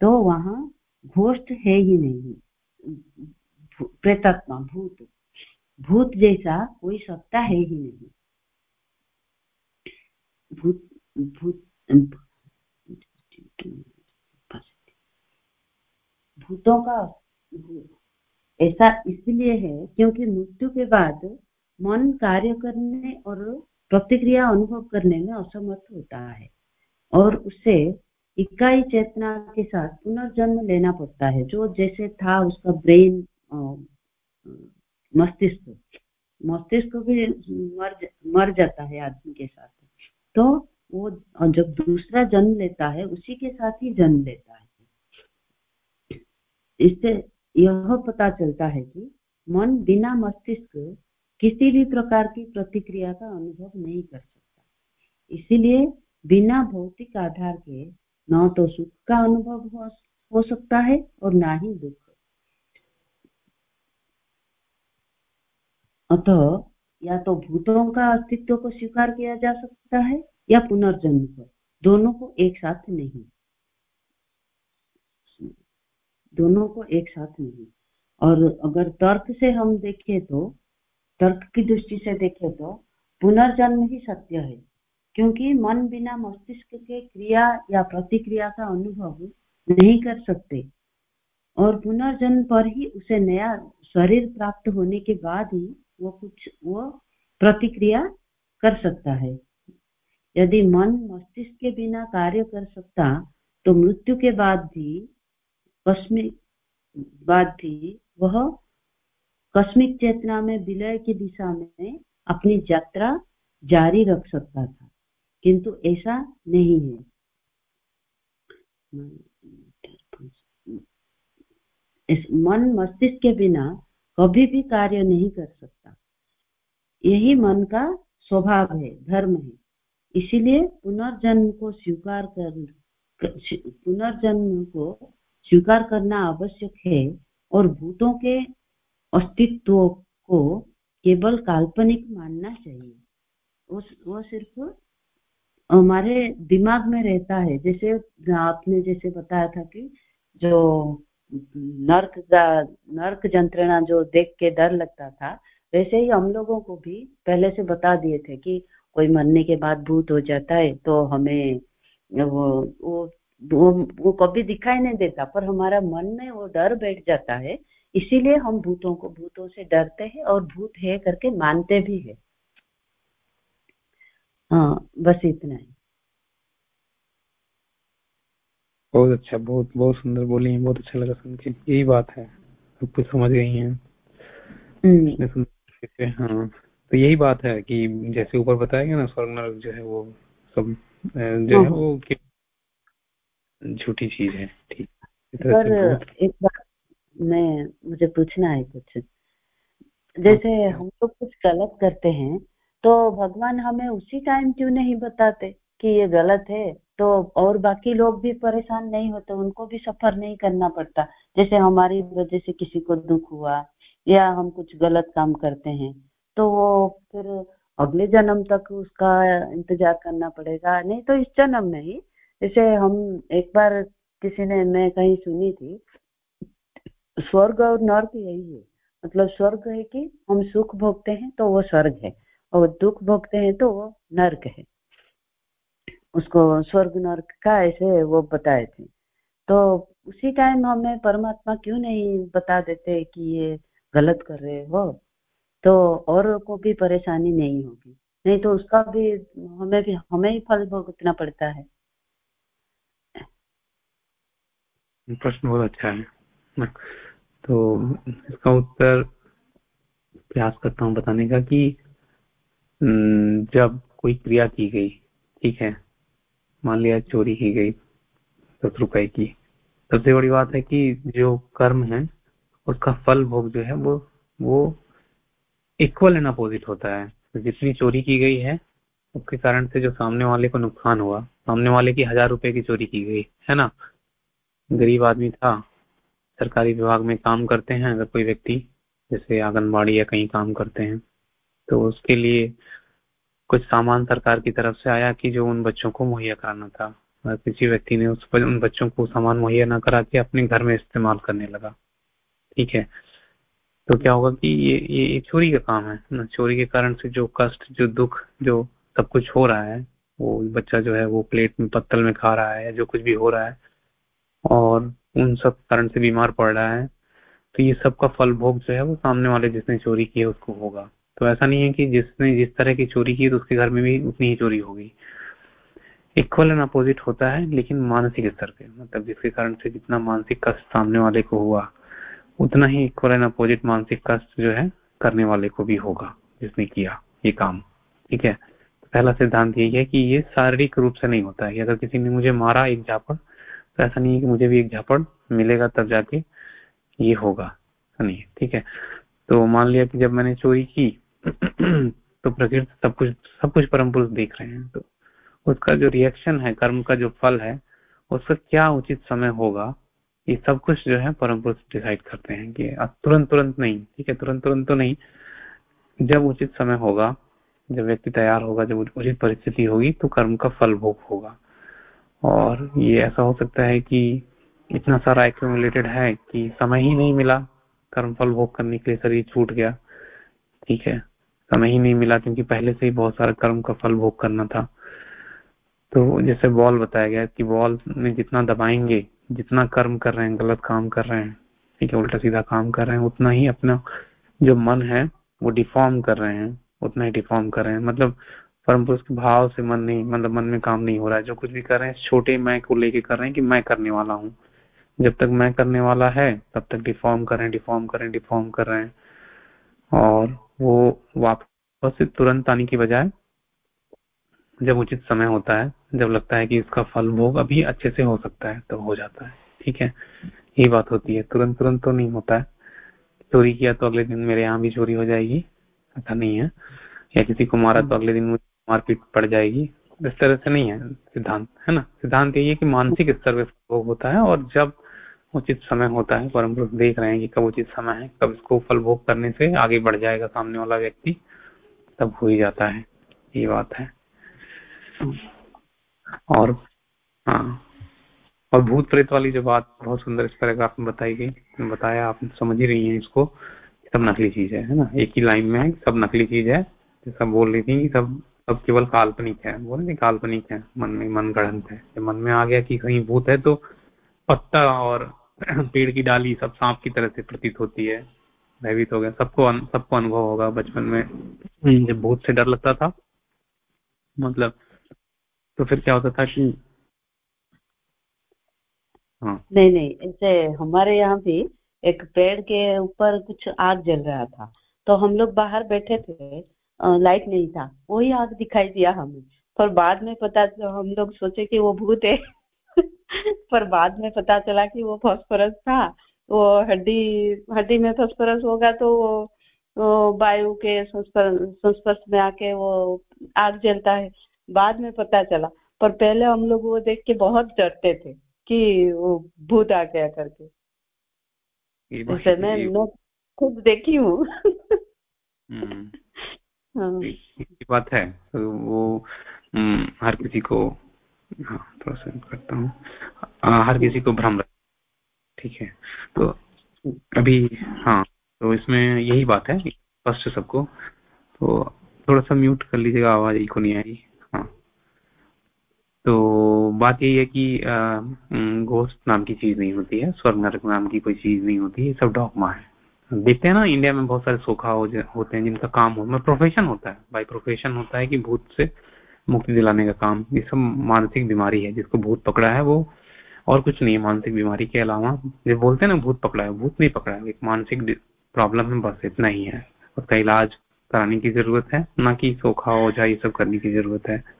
तो वहाँ घोष्ट है ही नहीं। प्रेतात्मा, भूत। भूत जैसा कोई सत्ता है ही नहीं। भूत भूतों का ऐसा इसलिए है क्योंकि मृत्यु के बाद मन कार्य करने और प्रतिक्रिया अनुभव करने में असमर्थ होता है। और उसे इकाई चेतना के साथ पुनर्जन्म लेना पड़ता है, जो जैसे था उसका ब्रेन मस्तिष्क मस्तिष्क भी मर मर जाता है आदमी के साथ। तो वो जब दूसरा जन्म लेता है उसी के साथ ही जन्म लेता है। इससे यह पता चलता है कि मन बिना मस्तिष्क किसी भी प्रकार की प्रतिक्रिया का अनुभव नहीं कर सकता। इसीलिए बिना भौतिक आधार के न तो सुख का अनुभव हो, हो सकता है और ना ही दुख। अतः या तो भूतों का अस्तित्व को स्वीकार किया जा सकता है या पुनर्जन्म पर। दोनों को एक साथ नहीं। दोनों को एक साथ नहीं। और अगर तर्क से हम देखें तो तर्क की दृष्टि से देखें तो पुनर्जन्म ही सत्य है। क्योंकि मन बिना मस्तिष्क के क्रिया या प्रतिक्रिया का अनुभव नहीं कर सकते। और पुनर्जन्म पर ही उसे नया शरीर प्राप्त होने के बाद ही वो कुछ, वो प्रतिक्रिया कर सकता है। यदि मन मस्तिष्क के बिना कार्य कर सकता तो मृत्यु के बाद भी, कस्मिक बाद भी वह कस्मिक चेतना में विलय की दिशा में अपनी यात्रा जारी रख सकता था। किंतु ऐसा नहीं है। इस मन मस्तिष्क के बिना कभी भी कार्य नहीं कर सकता। यही मन का स्वभाव है, धर्म है। इसीलिए पुनर्जन्म को स्वीकार कर पुनर्जन्म को स्वीकार करना आवश्यक है और भूतों के अस्तित्व को केवल काल्पनिक मानना चाहिए। वो सिर्फ़ हमारे दिमाग में रहता है। जैसे आपने जैसे बताया था कि जो नर्क नर्क यंत्रणा जो देख के डर लगता था, वैसे ही हम लोगों को भी पहले से बता दिए थे कि कोई मरने के बाद भूत हो जाता है तो हमें वो वो वो, वो कभी दिखाई नहीं देता पर हमारा मन में वो डर बैठ जाता है। इसीलिए हम भूतों को भूतों से डरते हैं और भूत है करके मानते भी है। हाँ बस इतना ही। बहुत अच्छा बहुत बहुत सुंदर बोली हैं बहुत अच्छा लगा सुन के। यही बात है सब कुछ समझ गई हैं। हम्म। हाँ। तो यही बात है कि जैसे ऊपर बताया गया ना स्वर्ग नरक जो है वो सब जो है हाँ। वो झूठी चीज़ है ठीक पर एक बात मैं मुझे पूछना है कुछ जैसे हाँ। हम लोग कुछ गलत करते हैं तो भगवान हमें उसी टाइम क्यों नहीं बताते कि ये गलत है तो और बाकी लोग भी परेशान नहीं होते उनको भी सफ़र नहीं करना पड़ता जैसे हमारी वजह से किसी को दुख हुआ या हम कुछ गलत काम करते हैं तो फिर अगले जन्म तक उसका इंतज़ार करना पड़ेगा। नहीं तो इस जन्म में ही, जैसे हम एक बार किसी ने, मैं कहीं सुनी थी, स्वर्ग और नर्क यही है। मतलब स्वर्ग है कि हम सुख भोगते हैं तो वो स्वर्ग है, और दुख भोगते हैं तो वो नर्क है। उसको स्वर्ग नर्क का ऐसे वो बताए थे। तो उसी टाइम हमें परमात्मा क्यों नहीं बता देते कि ये गलत कर रहे हो तो और को भी परेशानी नहीं होगी। नहीं तो उसका भी हमें भी, हमें ही फल भुगतना पड़ता है। प्रश्न बहुत अच्छा है। तो इसका उत्तर प्रयास करता हूँ बताने का कि जब कोई क्रिया की गई, ठीक है, मान लिया चोरी की गई दस रुपए की, सबसे बड़ी बात है कि जो कर्म है, उसका फल भोग जो है वो वो इक्वल एंड अपोजिट होता है। जितनी चोरी की गई है, उसके कारण से जो सामने वाले को नुकसान हुआ। सामने वाले की हज़ार रुपए की चोरी की गई, है ना? गरीब आदमी था, सरकारी विभाग में काम करते हैं, अगर कोई व्यक्ति, जैसे आंगनबाड़ी या कहीं काम करते हैं तो उसके लिए कुछ सामान सरकार की तरफ़ से आया कि जो उन बच्चों को मुहैया कराना था। और किसी व्यक्ति ने उस पर, उन बच्चों को सामान मुहैया न करा के अपने घर में इस्तेमाल करने लगा। ठीक है? तो क्या होगा कि ये ये चोरी का काम है, ना? चोरी के कारण से जो कष्ट, जो दुख, जो सब कुछ हो रहा है, वो बच्चा जो है, वो प्लेट में, पत्तल में खा रहा है या जो कुछ भी हो रहा है, और उन सब कारण से बीमार पड़ रहा है तो ये सब का फल भोग जो है, वो सामने वाले जिसने चोरी की है, उसको होगा। तो ऐसा नहीं है कि जिसने जिस तरह की चोरी की तो उसके घर में भी उतनी ही चोरी होगी। इक्वल एंड अपोजिट होता है, लेकिन मानसिक स्तर पे मतलब जिसके कारण से जितना मानसिक कष्ट सामने वाले को हुआ उतना ही इक्वल एंड अपोजिट मानसिक कष्ट जो है, करने वाले को भी होगा, जिसने किया ये काम, ठीक है? तो पहला सिद्धांत यही है कि ये शारीरिक रूप से नहीं होता है। अगर किसी ने मुझे मारा एक झापड़ तो ऐसा नहीं है कि मुझे भी एक झापड़ मिलेगा तब जाके ये होगा नहीं ठीक है? तो मान लिया कि जब मैंने चोरी की तो प्रकृति सब कुछ सब कुछ परम पुरुष देख रहे हैं तो उसका जो रिएक्शन है, कर्म का जो फल है, उसका क्या उचित समय होगा? ये सब कुछ जो है परम पुरुष डिसाइड करते हैं कि तुरंत तुरंत नहीं, ठीक है? तुरंत तुरंत तो नहीं। जब उचित समय होगा, जब व्यक्ति तैयार होगा, जब उचित परिस्थिति होगी तो कर्म का फल भोग होगा। और ये ऐसा हो सकता है कि इतना सारा एक्यूमुलेटेड है कि समय ही नहीं मिला कर्म फल भोग करने के लिए, शरीर छूट गया, ठीक है? समय ही नहीं मिला क्योंकि पहले से ही बहुत सारा कर्म का फल भोग करना था। तो जैसे बॉल बताया गया कि बॉल में जितना दबाएँगे जितना कर्म कर रहे हैं गलत काम कर रहे हैं ठीक है उल्टा सीधा काम कर रहे हैं उतना ही अपना जो मन है वो डिफॉर्म कर रहे हैं उतना ही डिफॉर्म कर रहे हैं मतलब परम पुरुष के भाव से मन नहीं मतलब मन में काम नहीं हो रहा है जो कुछ भी कर रहे हैं छोटे मैं को लेके कर रहे हैं कि मैं करने वाला हूँ जब तक मैं करने वाला है तब तक डिफॉर्म कर रहे हैं डिफॉर्म कर रहे हैं डिफॉर्म कर रहे हैं और वो वापस से तुरंत आने की बजाय जब उचित समय होता है जब लगता है कि इसका फल भोग अभी अच्छे से हो सकता है तो हो जाता है। ठीक है? यही बात होती है। तुरंत तुरंत तो नहीं होता। है चोरी किया तो अगले दिन मेरे यहाँ भी चोरी हो जाएगी। ऐसा नहीं है। या किसी को मारा तो अगले दिन मुझे मारपीट पड़ जाएगी। इस तरह से नहीं है सिद्धांत है ना? सिद्धांत यही है कि मानसिक स्तर पर भोग होता है और जब उचित समय होता है परम पुरुष देख रहे हैं कि कब उचित समय है कब इसको फल भोग करने से आगे बढ़ जाएगा सामने वाला व्यक्ति तब हो ही जाता है। ये बात है। और हाँ। और भूत प्रेत वाली जो बात बहुत सुंदर इस पैराग्राफ में बताई गई बताया, आप समझ ही रही हैं इसको सब नकली चीज़ है है ना? एक ही लाइन में है सब नकली चीज़ है सब बोल रही थी सब सब केवल काल्पनिक है। बोल रहे काल्पनिक है, मन में मन गढ़ंत है। मन में आ गया कि कहीं भूत है तो पत्ता और पेड़ की डाली सब सांप की तरह से प्रतीत होती है। भयभीत हो गया। सबको सबको अनुभव होगा बचपन में। जब भूत से डर लगता था मतलब तो फिर क्या होता था कि हाँ। नहीं नहीं ऐसे हमारे यहाँ भी एक पेड़ के ऊपर कुछ आग जल रहा था। तो हम लोग बाहर बैठे थे लाइट नहीं था, वही आग दिखाई दिया हमें। पर बाद में पता हम लोग सोचे कि वो भूत है। पर बाद में पता चला कि वो फॉस्फोरस था, वो हड्डी हड्डी में फॉस्फोरस होगा तो वो वायु के संस्पर्श में आके वो आग जलता है। बाद में पता चला। पर पहले हम लोग वो देख के बहुत डरते थे कि वो भूत आ गया करके। मैं मैं खुद देखी हूँ। हम्म। हाँ। बात है। तो वो हम्म, हर किसी को हाँ थोड़ा सा करता हूँ। हर किसी को भ्रम ठीक है। तो अभी हाँ तो इसमें यही बात है स्पष्ट सबको। तो थोड़ा सा म्यूट कर लीजिएगा आवाज़ ही को नहीं आई। तो बात यही है कि घोस्ट नाम की चीज़ नहीं होती है, स्वर्ग नरक नाम की कोई चीज़ नहीं होती है सब डॉगमा है। देखते हैं ना इंडिया में बहुत सारे सोखा हो होते हैं जिनका काम हो मतलब प्रोफेशन होता है। बाई प्रोफेशन होता है कि भूत से मुक्ति दिलाने का काम, ये सब मानसिक बीमारी है, जिसको भूत पकड़ा है वो, और कुछ नहीं है मानसिक बीमारी के अलावा। जो बोलते हैं ना, भूत पकड़ा है, भूत नहीं पकड़ा है, एक मानसिक प्रॉब्लम है, बस इतना ही है। उसका इलाज कराने की ज़रूरत है, ना कि सोखा जाए, ये सब करने की ज़रूरत है।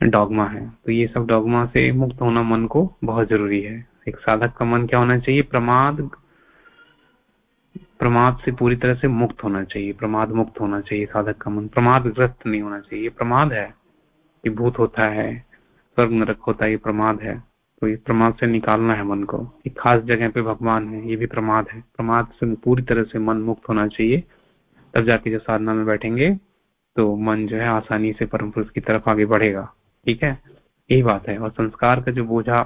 डॉगमा है। तो ये सब डॉगमा से मुक्त होना मन को बहुत ज़रूरी है। एक साधक का मन क्या होना चाहिए? प्रमाद प्रमाद से पूरी तरह से मुक्त होना चाहिए। प्रमाद मुक्त होना चाहिए साधक का मन। प्रमाद ग्रस्त नहीं होना चाहिए। प्रमाद है कि भूत होता है, स्वर्ग नरक होता है, ये प्रमाद है। तो ये प्रमाद से निकालना है मन को एक खास जगह पे भगवान है, ये भी प्रमाद है। प्रमाद से पूरी तरह से मन मुक्त होना चाहिए। तब जाके जब साधना में बैठेंगे तो मन जो है आसानी से परम पुरुष की तरफ़ आगे बढ़ेगा। ठीक है? यही बात है। और संस्कार का जो बोझा,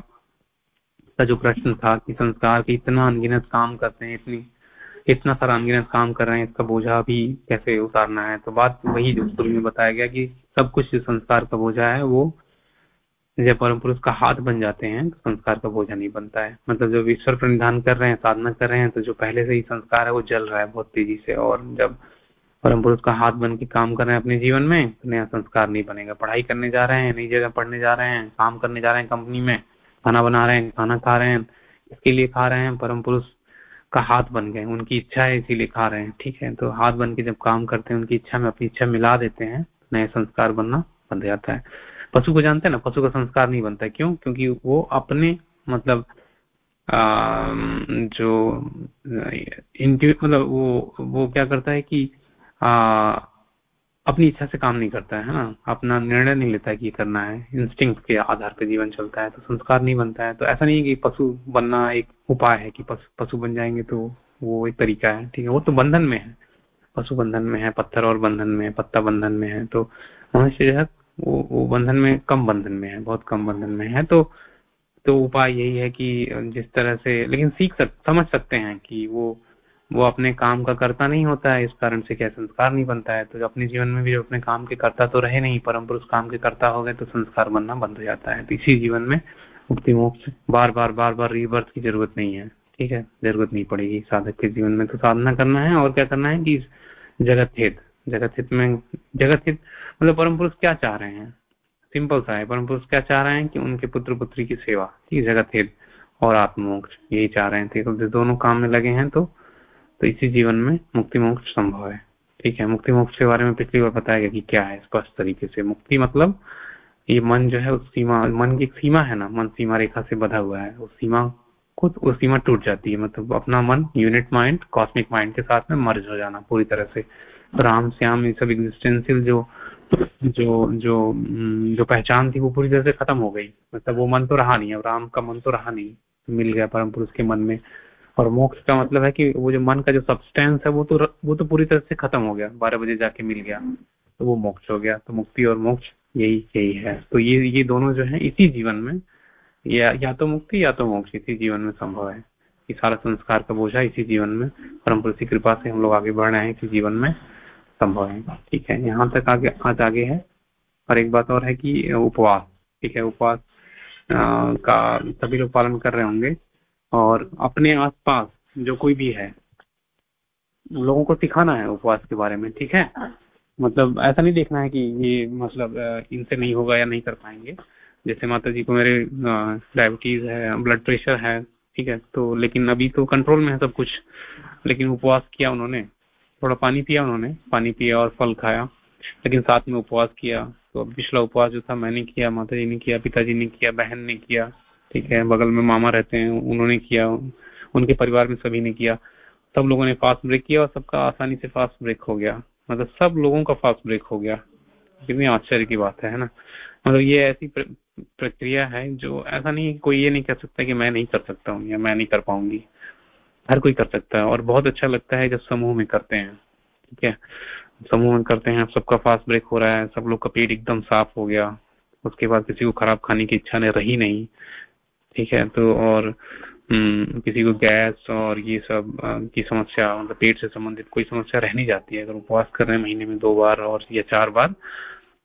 का जो प्रश्न था कि संस्कार के इतना अनगिनत काम करते हैं, इतनी, इतना सारा अनगिनत काम कर रहे हैं, इसका बोझा भी कैसे उतारना है? तो बात वही जो शुरू में बताया गया कि सब कुछ जो संस्कार का बोझा है, वो जब परम पुरुष का हाथ बन जाते हैं तो संस्कार का बोझा नहीं बनता है। मतलब जब ईश्वर प्रणिधान कर रहे हैं, साधना कर रहे हैं तो जो पहले से ही संस्कार है, वो जल रहा है बहुत तेज़ी से। और जब परम पुरुष का हाथ बन के काम कर रहे हैं अपने जीवन में तो नया संस्कार नहीं बनेगा। पढ़ाई करने जा रहे हैं नई जगह पढ़ने जा रहे हैं काम करने जा रहे हैं कंपनी में खाना बना रहे हैं खाना खा रहे हैं इसके लिए खा रहे हैं परम पुरुष का हाथ बन गए उनकी इच्छा है इसीलिए खा रहे हैं ठीक है? तो हाथ बन के जब काम करते हैं उनकी इच्छा में अपनी इच्छा मिला देते हैं नए संस्कार बनना बन जाता है। पशु को जानते हैं ना पशु का संस्कार नहीं बनता क्यों? क्योंकि वो अपने मतलब आ, जो इनके मतलब वो वो क्या करता है कि अपनी इच्छा से काम नहीं करता है ना? अपना निर्णय नहीं लेता है कि करना है। इंस्टिंग के आधार पर जीवन चलता है तो संस्कार नहीं बनता है। तो ऐसा नहीं है कि पशु बनना एक उपाय है कि पशु बन जाएँगे तो वो एक तरीका है ठीक है? वो तो बंधन में है। पशु बंधन में है पत्थर और बंधन में है पत्ता बंधन में है तो मनुष्य जो है वो, वो बंधन में कम बंधन में है बहुत कम बंधन में है। तो तो उपाय यही है कि जिस तरह से लेकिन सीख सक समझ सकते हैं कि वो वो अपने काम का करता नहीं होता है, इस कारण से क्या संस्कार नहीं बनता है? तो अपने जीवन में भी अपने काम के करता तो रहे नहीं, परम पुरुष काम के करता हो गए तो संस्कार बनना बंद हो जाता है। तो इसी जीवन में मुक्ति मोक्ष, बार बार बार बार रीबर्थ की ज़रूरत नहीं है। ठीक है? ज़रूरत नहीं पड़ेगी साधक के जीवन में। तो साधना करना है और क्या करना है कि जगत हित जगत हित में, जगत हित मतलब परम पुरुष क्या चाह रहे हैं? सिंपल सा है, परम पुरुष क्या चाह रहे हैं कि उनके पुत्र पुत्री की सेवा ठीक जगत हित और आत्मोक्ष, यही चाह रहे थे तो दोनों काम में लगे हैं तो तो इसी जीवन में मुक्ति मोक्ष संभव है। ठीक है, मुक्ति मोक्ष के बारे में पिछली बार बताया गया कि क्या है, स्पष्ट तरीके से। मुक्ति मतलब ये मन जो है, उस सीमा, मन की सीमा है ना, मन सीमा रेखा से बधा हुआ है। उस सीमा खुद वो सीमा टूट जाती है। मतलब अपना मन यूनिट माइंड कॉस्मिक माइंड के साथ में मर्ज हो जाना पूरी तरह से। राम, श्याम, ये सब एग्जिस्टेंशियल जो जो जो जो पहचान थी वो पूरी तरह से खत्म हो गई। मतलब वो मन तो रहा नहीं, अब राम का मन तो रहा नहीं। मिल गया परम पुरुष के मन में। और मोक्ष का मतलब है कि वो जो मन का जो सब्सटेंस है, वो तो वो तो पूरी तरह से खत्म हो गया। बारह बजे जाके मिल गया तो वो मोक्ष हो गया। तो मुक्ति और मोक्ष यही यही है। तो ये ये दोनों जो है, इसी जीवन में, या या तो मुक्ति या तो मोक्ष, इसी जीवन में संभव है। कि सारा संस्कार का बोझा इसी जीवन में परम पुरुष की कृपा से हम लोग आगे बढ़ रहे हैं इसी जीवन में, संभव है। ठीक है, यहाँ तक आगे, आज आगे है। और एक बात और है कि उपवास, ठीक है, उपवास का सभी लोग पालन कर रहे होंगे। और अपने आसपास जो कोई भी है लोगों को सिखाना है उपवास के बारे में ठीक है? मतलब ऐसा नहीं देखना है कि ये मतलब इनसे नहीं होगा या नहीं कर पाएँगे। जैसे माता जी को मेरे डायबिटीज़ है ब्लड प्रेशर है ठीक है? तो लेकिन अभी तो कंट्रोल में है सब कुछ। लेकिन उपवास किया उन्होंने थोड़ा पानी पिया उन्होंने पानी पिया और फल खाया। लेकिन साथ में उपवास किया तो पिछला उपवास जो था मैंने किया माता जी ने किया पिताजी ने किया बहन ने किया। ठीक है, बगल में मामा रहते हैं, उन्होंने किया, उनके परिवार में सभी ने किया। सब लोगों ने फास्ट ब्रेक किया और सबका आसानी से फास्ट ब्रेक हो गया। मतलब सब लोगों का फास्ट ब्रेक हो गया। कितनी आश्चर्य की बात है ना? मतलब ये ऐसी प्रक्रिया है जो ऐसा नहीं कोई ये नहीं कह सकता कि मैं नहीं कर सकता हूँ या मैं नहीं कर पाऊँगी। हर कोई कर सकता है और बहुत अच्छा लगता है जब समूह में करते हैं। ठीक है? समूह में करते हैं, सबका फास्ट ब्रेक हो रहा है, सब लोग का पेट एकदम साफ़ हो गया। उसके बाद किसी को खराब खाने की इच्छा नहीं, रही नहीं। ठीक है तो और हम्म, किसी को गैस और ये सब की समस्या मतलब पेट से संबंधित कोई समस्या रह नहीं जाती है। अगर उपवास कर रहे हैं महीने में दो बार और या चार बार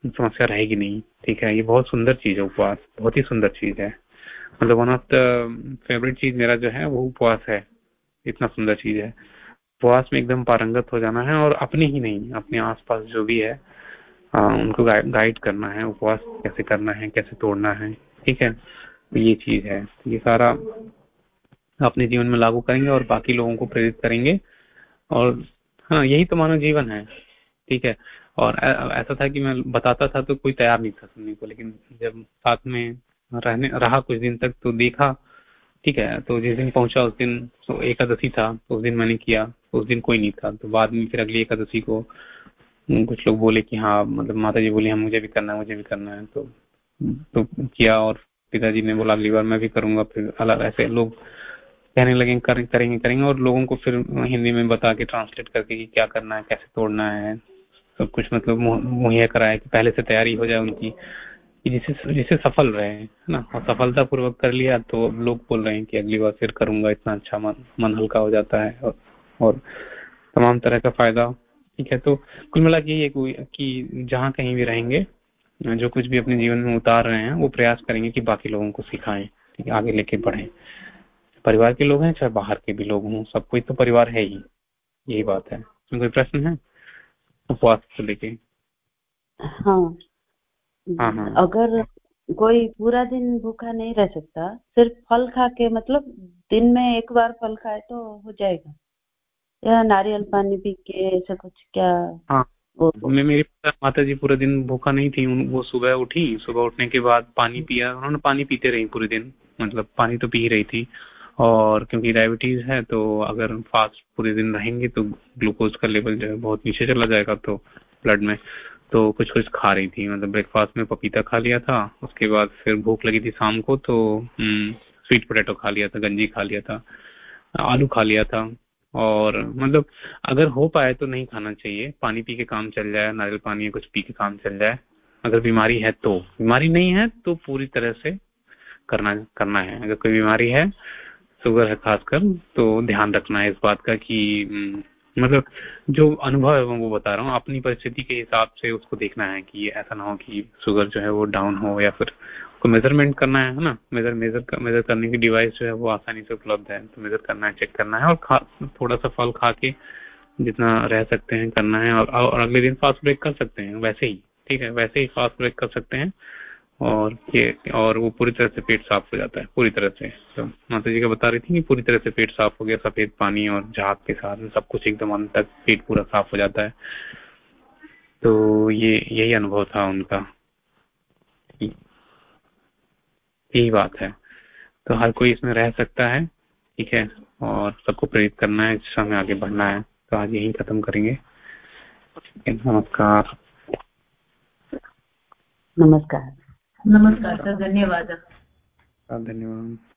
समस्या रहेगी नहीं। ठीक है ये बहुत सुंदर चीज़ है उपवास बहुत ही सुंदर चीज़ है। मतलब वन ऑफ़ द फेवरेट चीज़ मेरा जो है वो उपवास है। इतना सुंदर चीज़ है। उपवास में एकदम पारंगत हो जाना है और अपने ही नहीं अपने आसपास जो भी है आ, उनको गाइड करना है उपवास कैसे करना है कैसे तोड़ना है। ठीक है? ये चीज़ है। ये सारा अपने जीवन में लागू करेंगे और बाकी लोगों को प्रेरित करेंगे। और हाँ यही तो मानव जीवन है, ठीक है। और ऐसा था कि मैं बताता था तो कोई तैयार नहीं था सुनने को, लेकिन जब साथ में रहने, रहा कुछ दिन तक तो देखा, ठीक है। तो जिस दिन पहुँचा उस दिन तो एकादशी था तो उस दिन मैंने किया तो उस दिन कोई नहीं था। तो बाद में फिर अगली एकादशी को कुछ लोग बोले कि हाँ मतलब माता जी बोली हाँ मुझे भी करना है, मुझे भी करना है। तो तो किया और पिताजी ने बोला अगली बार मैं भी करूँगा फिर अलग ऐसे लोग कहने लगे कर, करेंगे करेंगे और लोगों को फिर हिंदी में बता के ट्रांसलेट करके कि क्या करना है कैसे तोड़ना है सब कुछ मतलब मुहैया कराया कि पहले से तैयारी हो जाए उनकी जिसे जिसे सफल रहे है ना? और सफलता पूर्वक कर लिया तो लोग बोल रहे हैं कि अगली बार फिर करूँगा इतना अच्छा मन मन हल्का हो जाता है और, और तमाम तरह का फ़ायदा ठीक है। तो कुल मिला के ये कि जहाँ कहीं भी रहेंगे जो कुछ भी अपने जीवन में उतार रहे हैं वो प्रयास करेंगे कि बाकी लोगों को सिखाएँ ठीक है आगे लेके बढ़े। परिवार के लोग हैं चाहे बाहर के भी लोग हों सब कोई तो परिवार है ही। यही बात है। कोई प्रश्न है? उपवास को लेके। हाँ। हाँ हाँ। अगर कोई पूरा दिन भूखा नहीं रह सकता सिर्फ़ फल खा के मतलब दिन में एक बार फल खाए तो हो जाएगा। या नारियल पानी पी के ऐसा कुछ क्या? हाँ। मैं मेरी माता जी पूरे दिन भूखा नहीं थी वो सुबह उठी सुबह उठने के बाद पानी पिया उन्होंने पानी पीते रही पूरे दिन मतलब पानी तो पी रही थी। और क्योंकि डायबिटीज़ है तो अगर फास्ट पूरे दिन रहेंगे तो ग्लूकोज का लेवल जो है बहुत नीचे चला जाएगा तो ब्लड में। तो कुछ कुछ खा रही थी मतलब ब्रेकफास्ट में पपीता खा लिया था उसके बाद फिर भूख लगी थी शाम को तो स्वीट हम्म, पोटैटो खा लिया था गंजी खा लिया था आलू खा लिया था। और मतलब अगर हो पाए तो नहीं खाना चाहिए। पानी पी के काम चल जाए, नारियल पानी या कुछ पी के काम चल जाए। अगर बीमारी है तो। बीमारी नहीं है तो पूरी तरह से करना करना है। अगर कोई बीमारी है, शुगर है खासकर तो ध्यान रखना है इस बात का कि मतलब जो अनुभव है वो बता रहा हूँ। अपनी परिस्थिति के हिसाब से उसको देखना है कि ऐसा ना हो कि शुगर जो है वो डाउन हो या फिर को मेज़रमेंट करना है ना? मेजर मेजर मेजर करने की डिवाइस जो है वो आसानी से उपलब्ध है तो मेजर करना है चेक करना है और थोड़ा सा फल खा के जितना रह सकते हैं करना है और, और अगले दिन फास्ट ब्रेक कर सकते हैं वैसे ही ठीक है? वैसे ही फास्ट ब्रेक कर सकते हैं और ये और वो पूरी तरह से पेट साफ़ हो जाता है पूरी तरह से। तो माता जी का बता रही थी कि पूरी तरह से पेट साफ़ हो गया सफ़ेद पानी और झाग के साथ सब कुछ एकदम अंत तक पेट पूरा साफ़ हो जाता है। तो ये यही अनुभव था उनका। यही बात है। तो हर कोई इसमें रह सकता है ठीक है और सबको प्रेरित करना है इस में आगे बढ़ना है। तो आज यही खत्म करेंगे। नमस्कार। नमस्कार। नमस्कार सर धन्यवाद। धन्यवादः।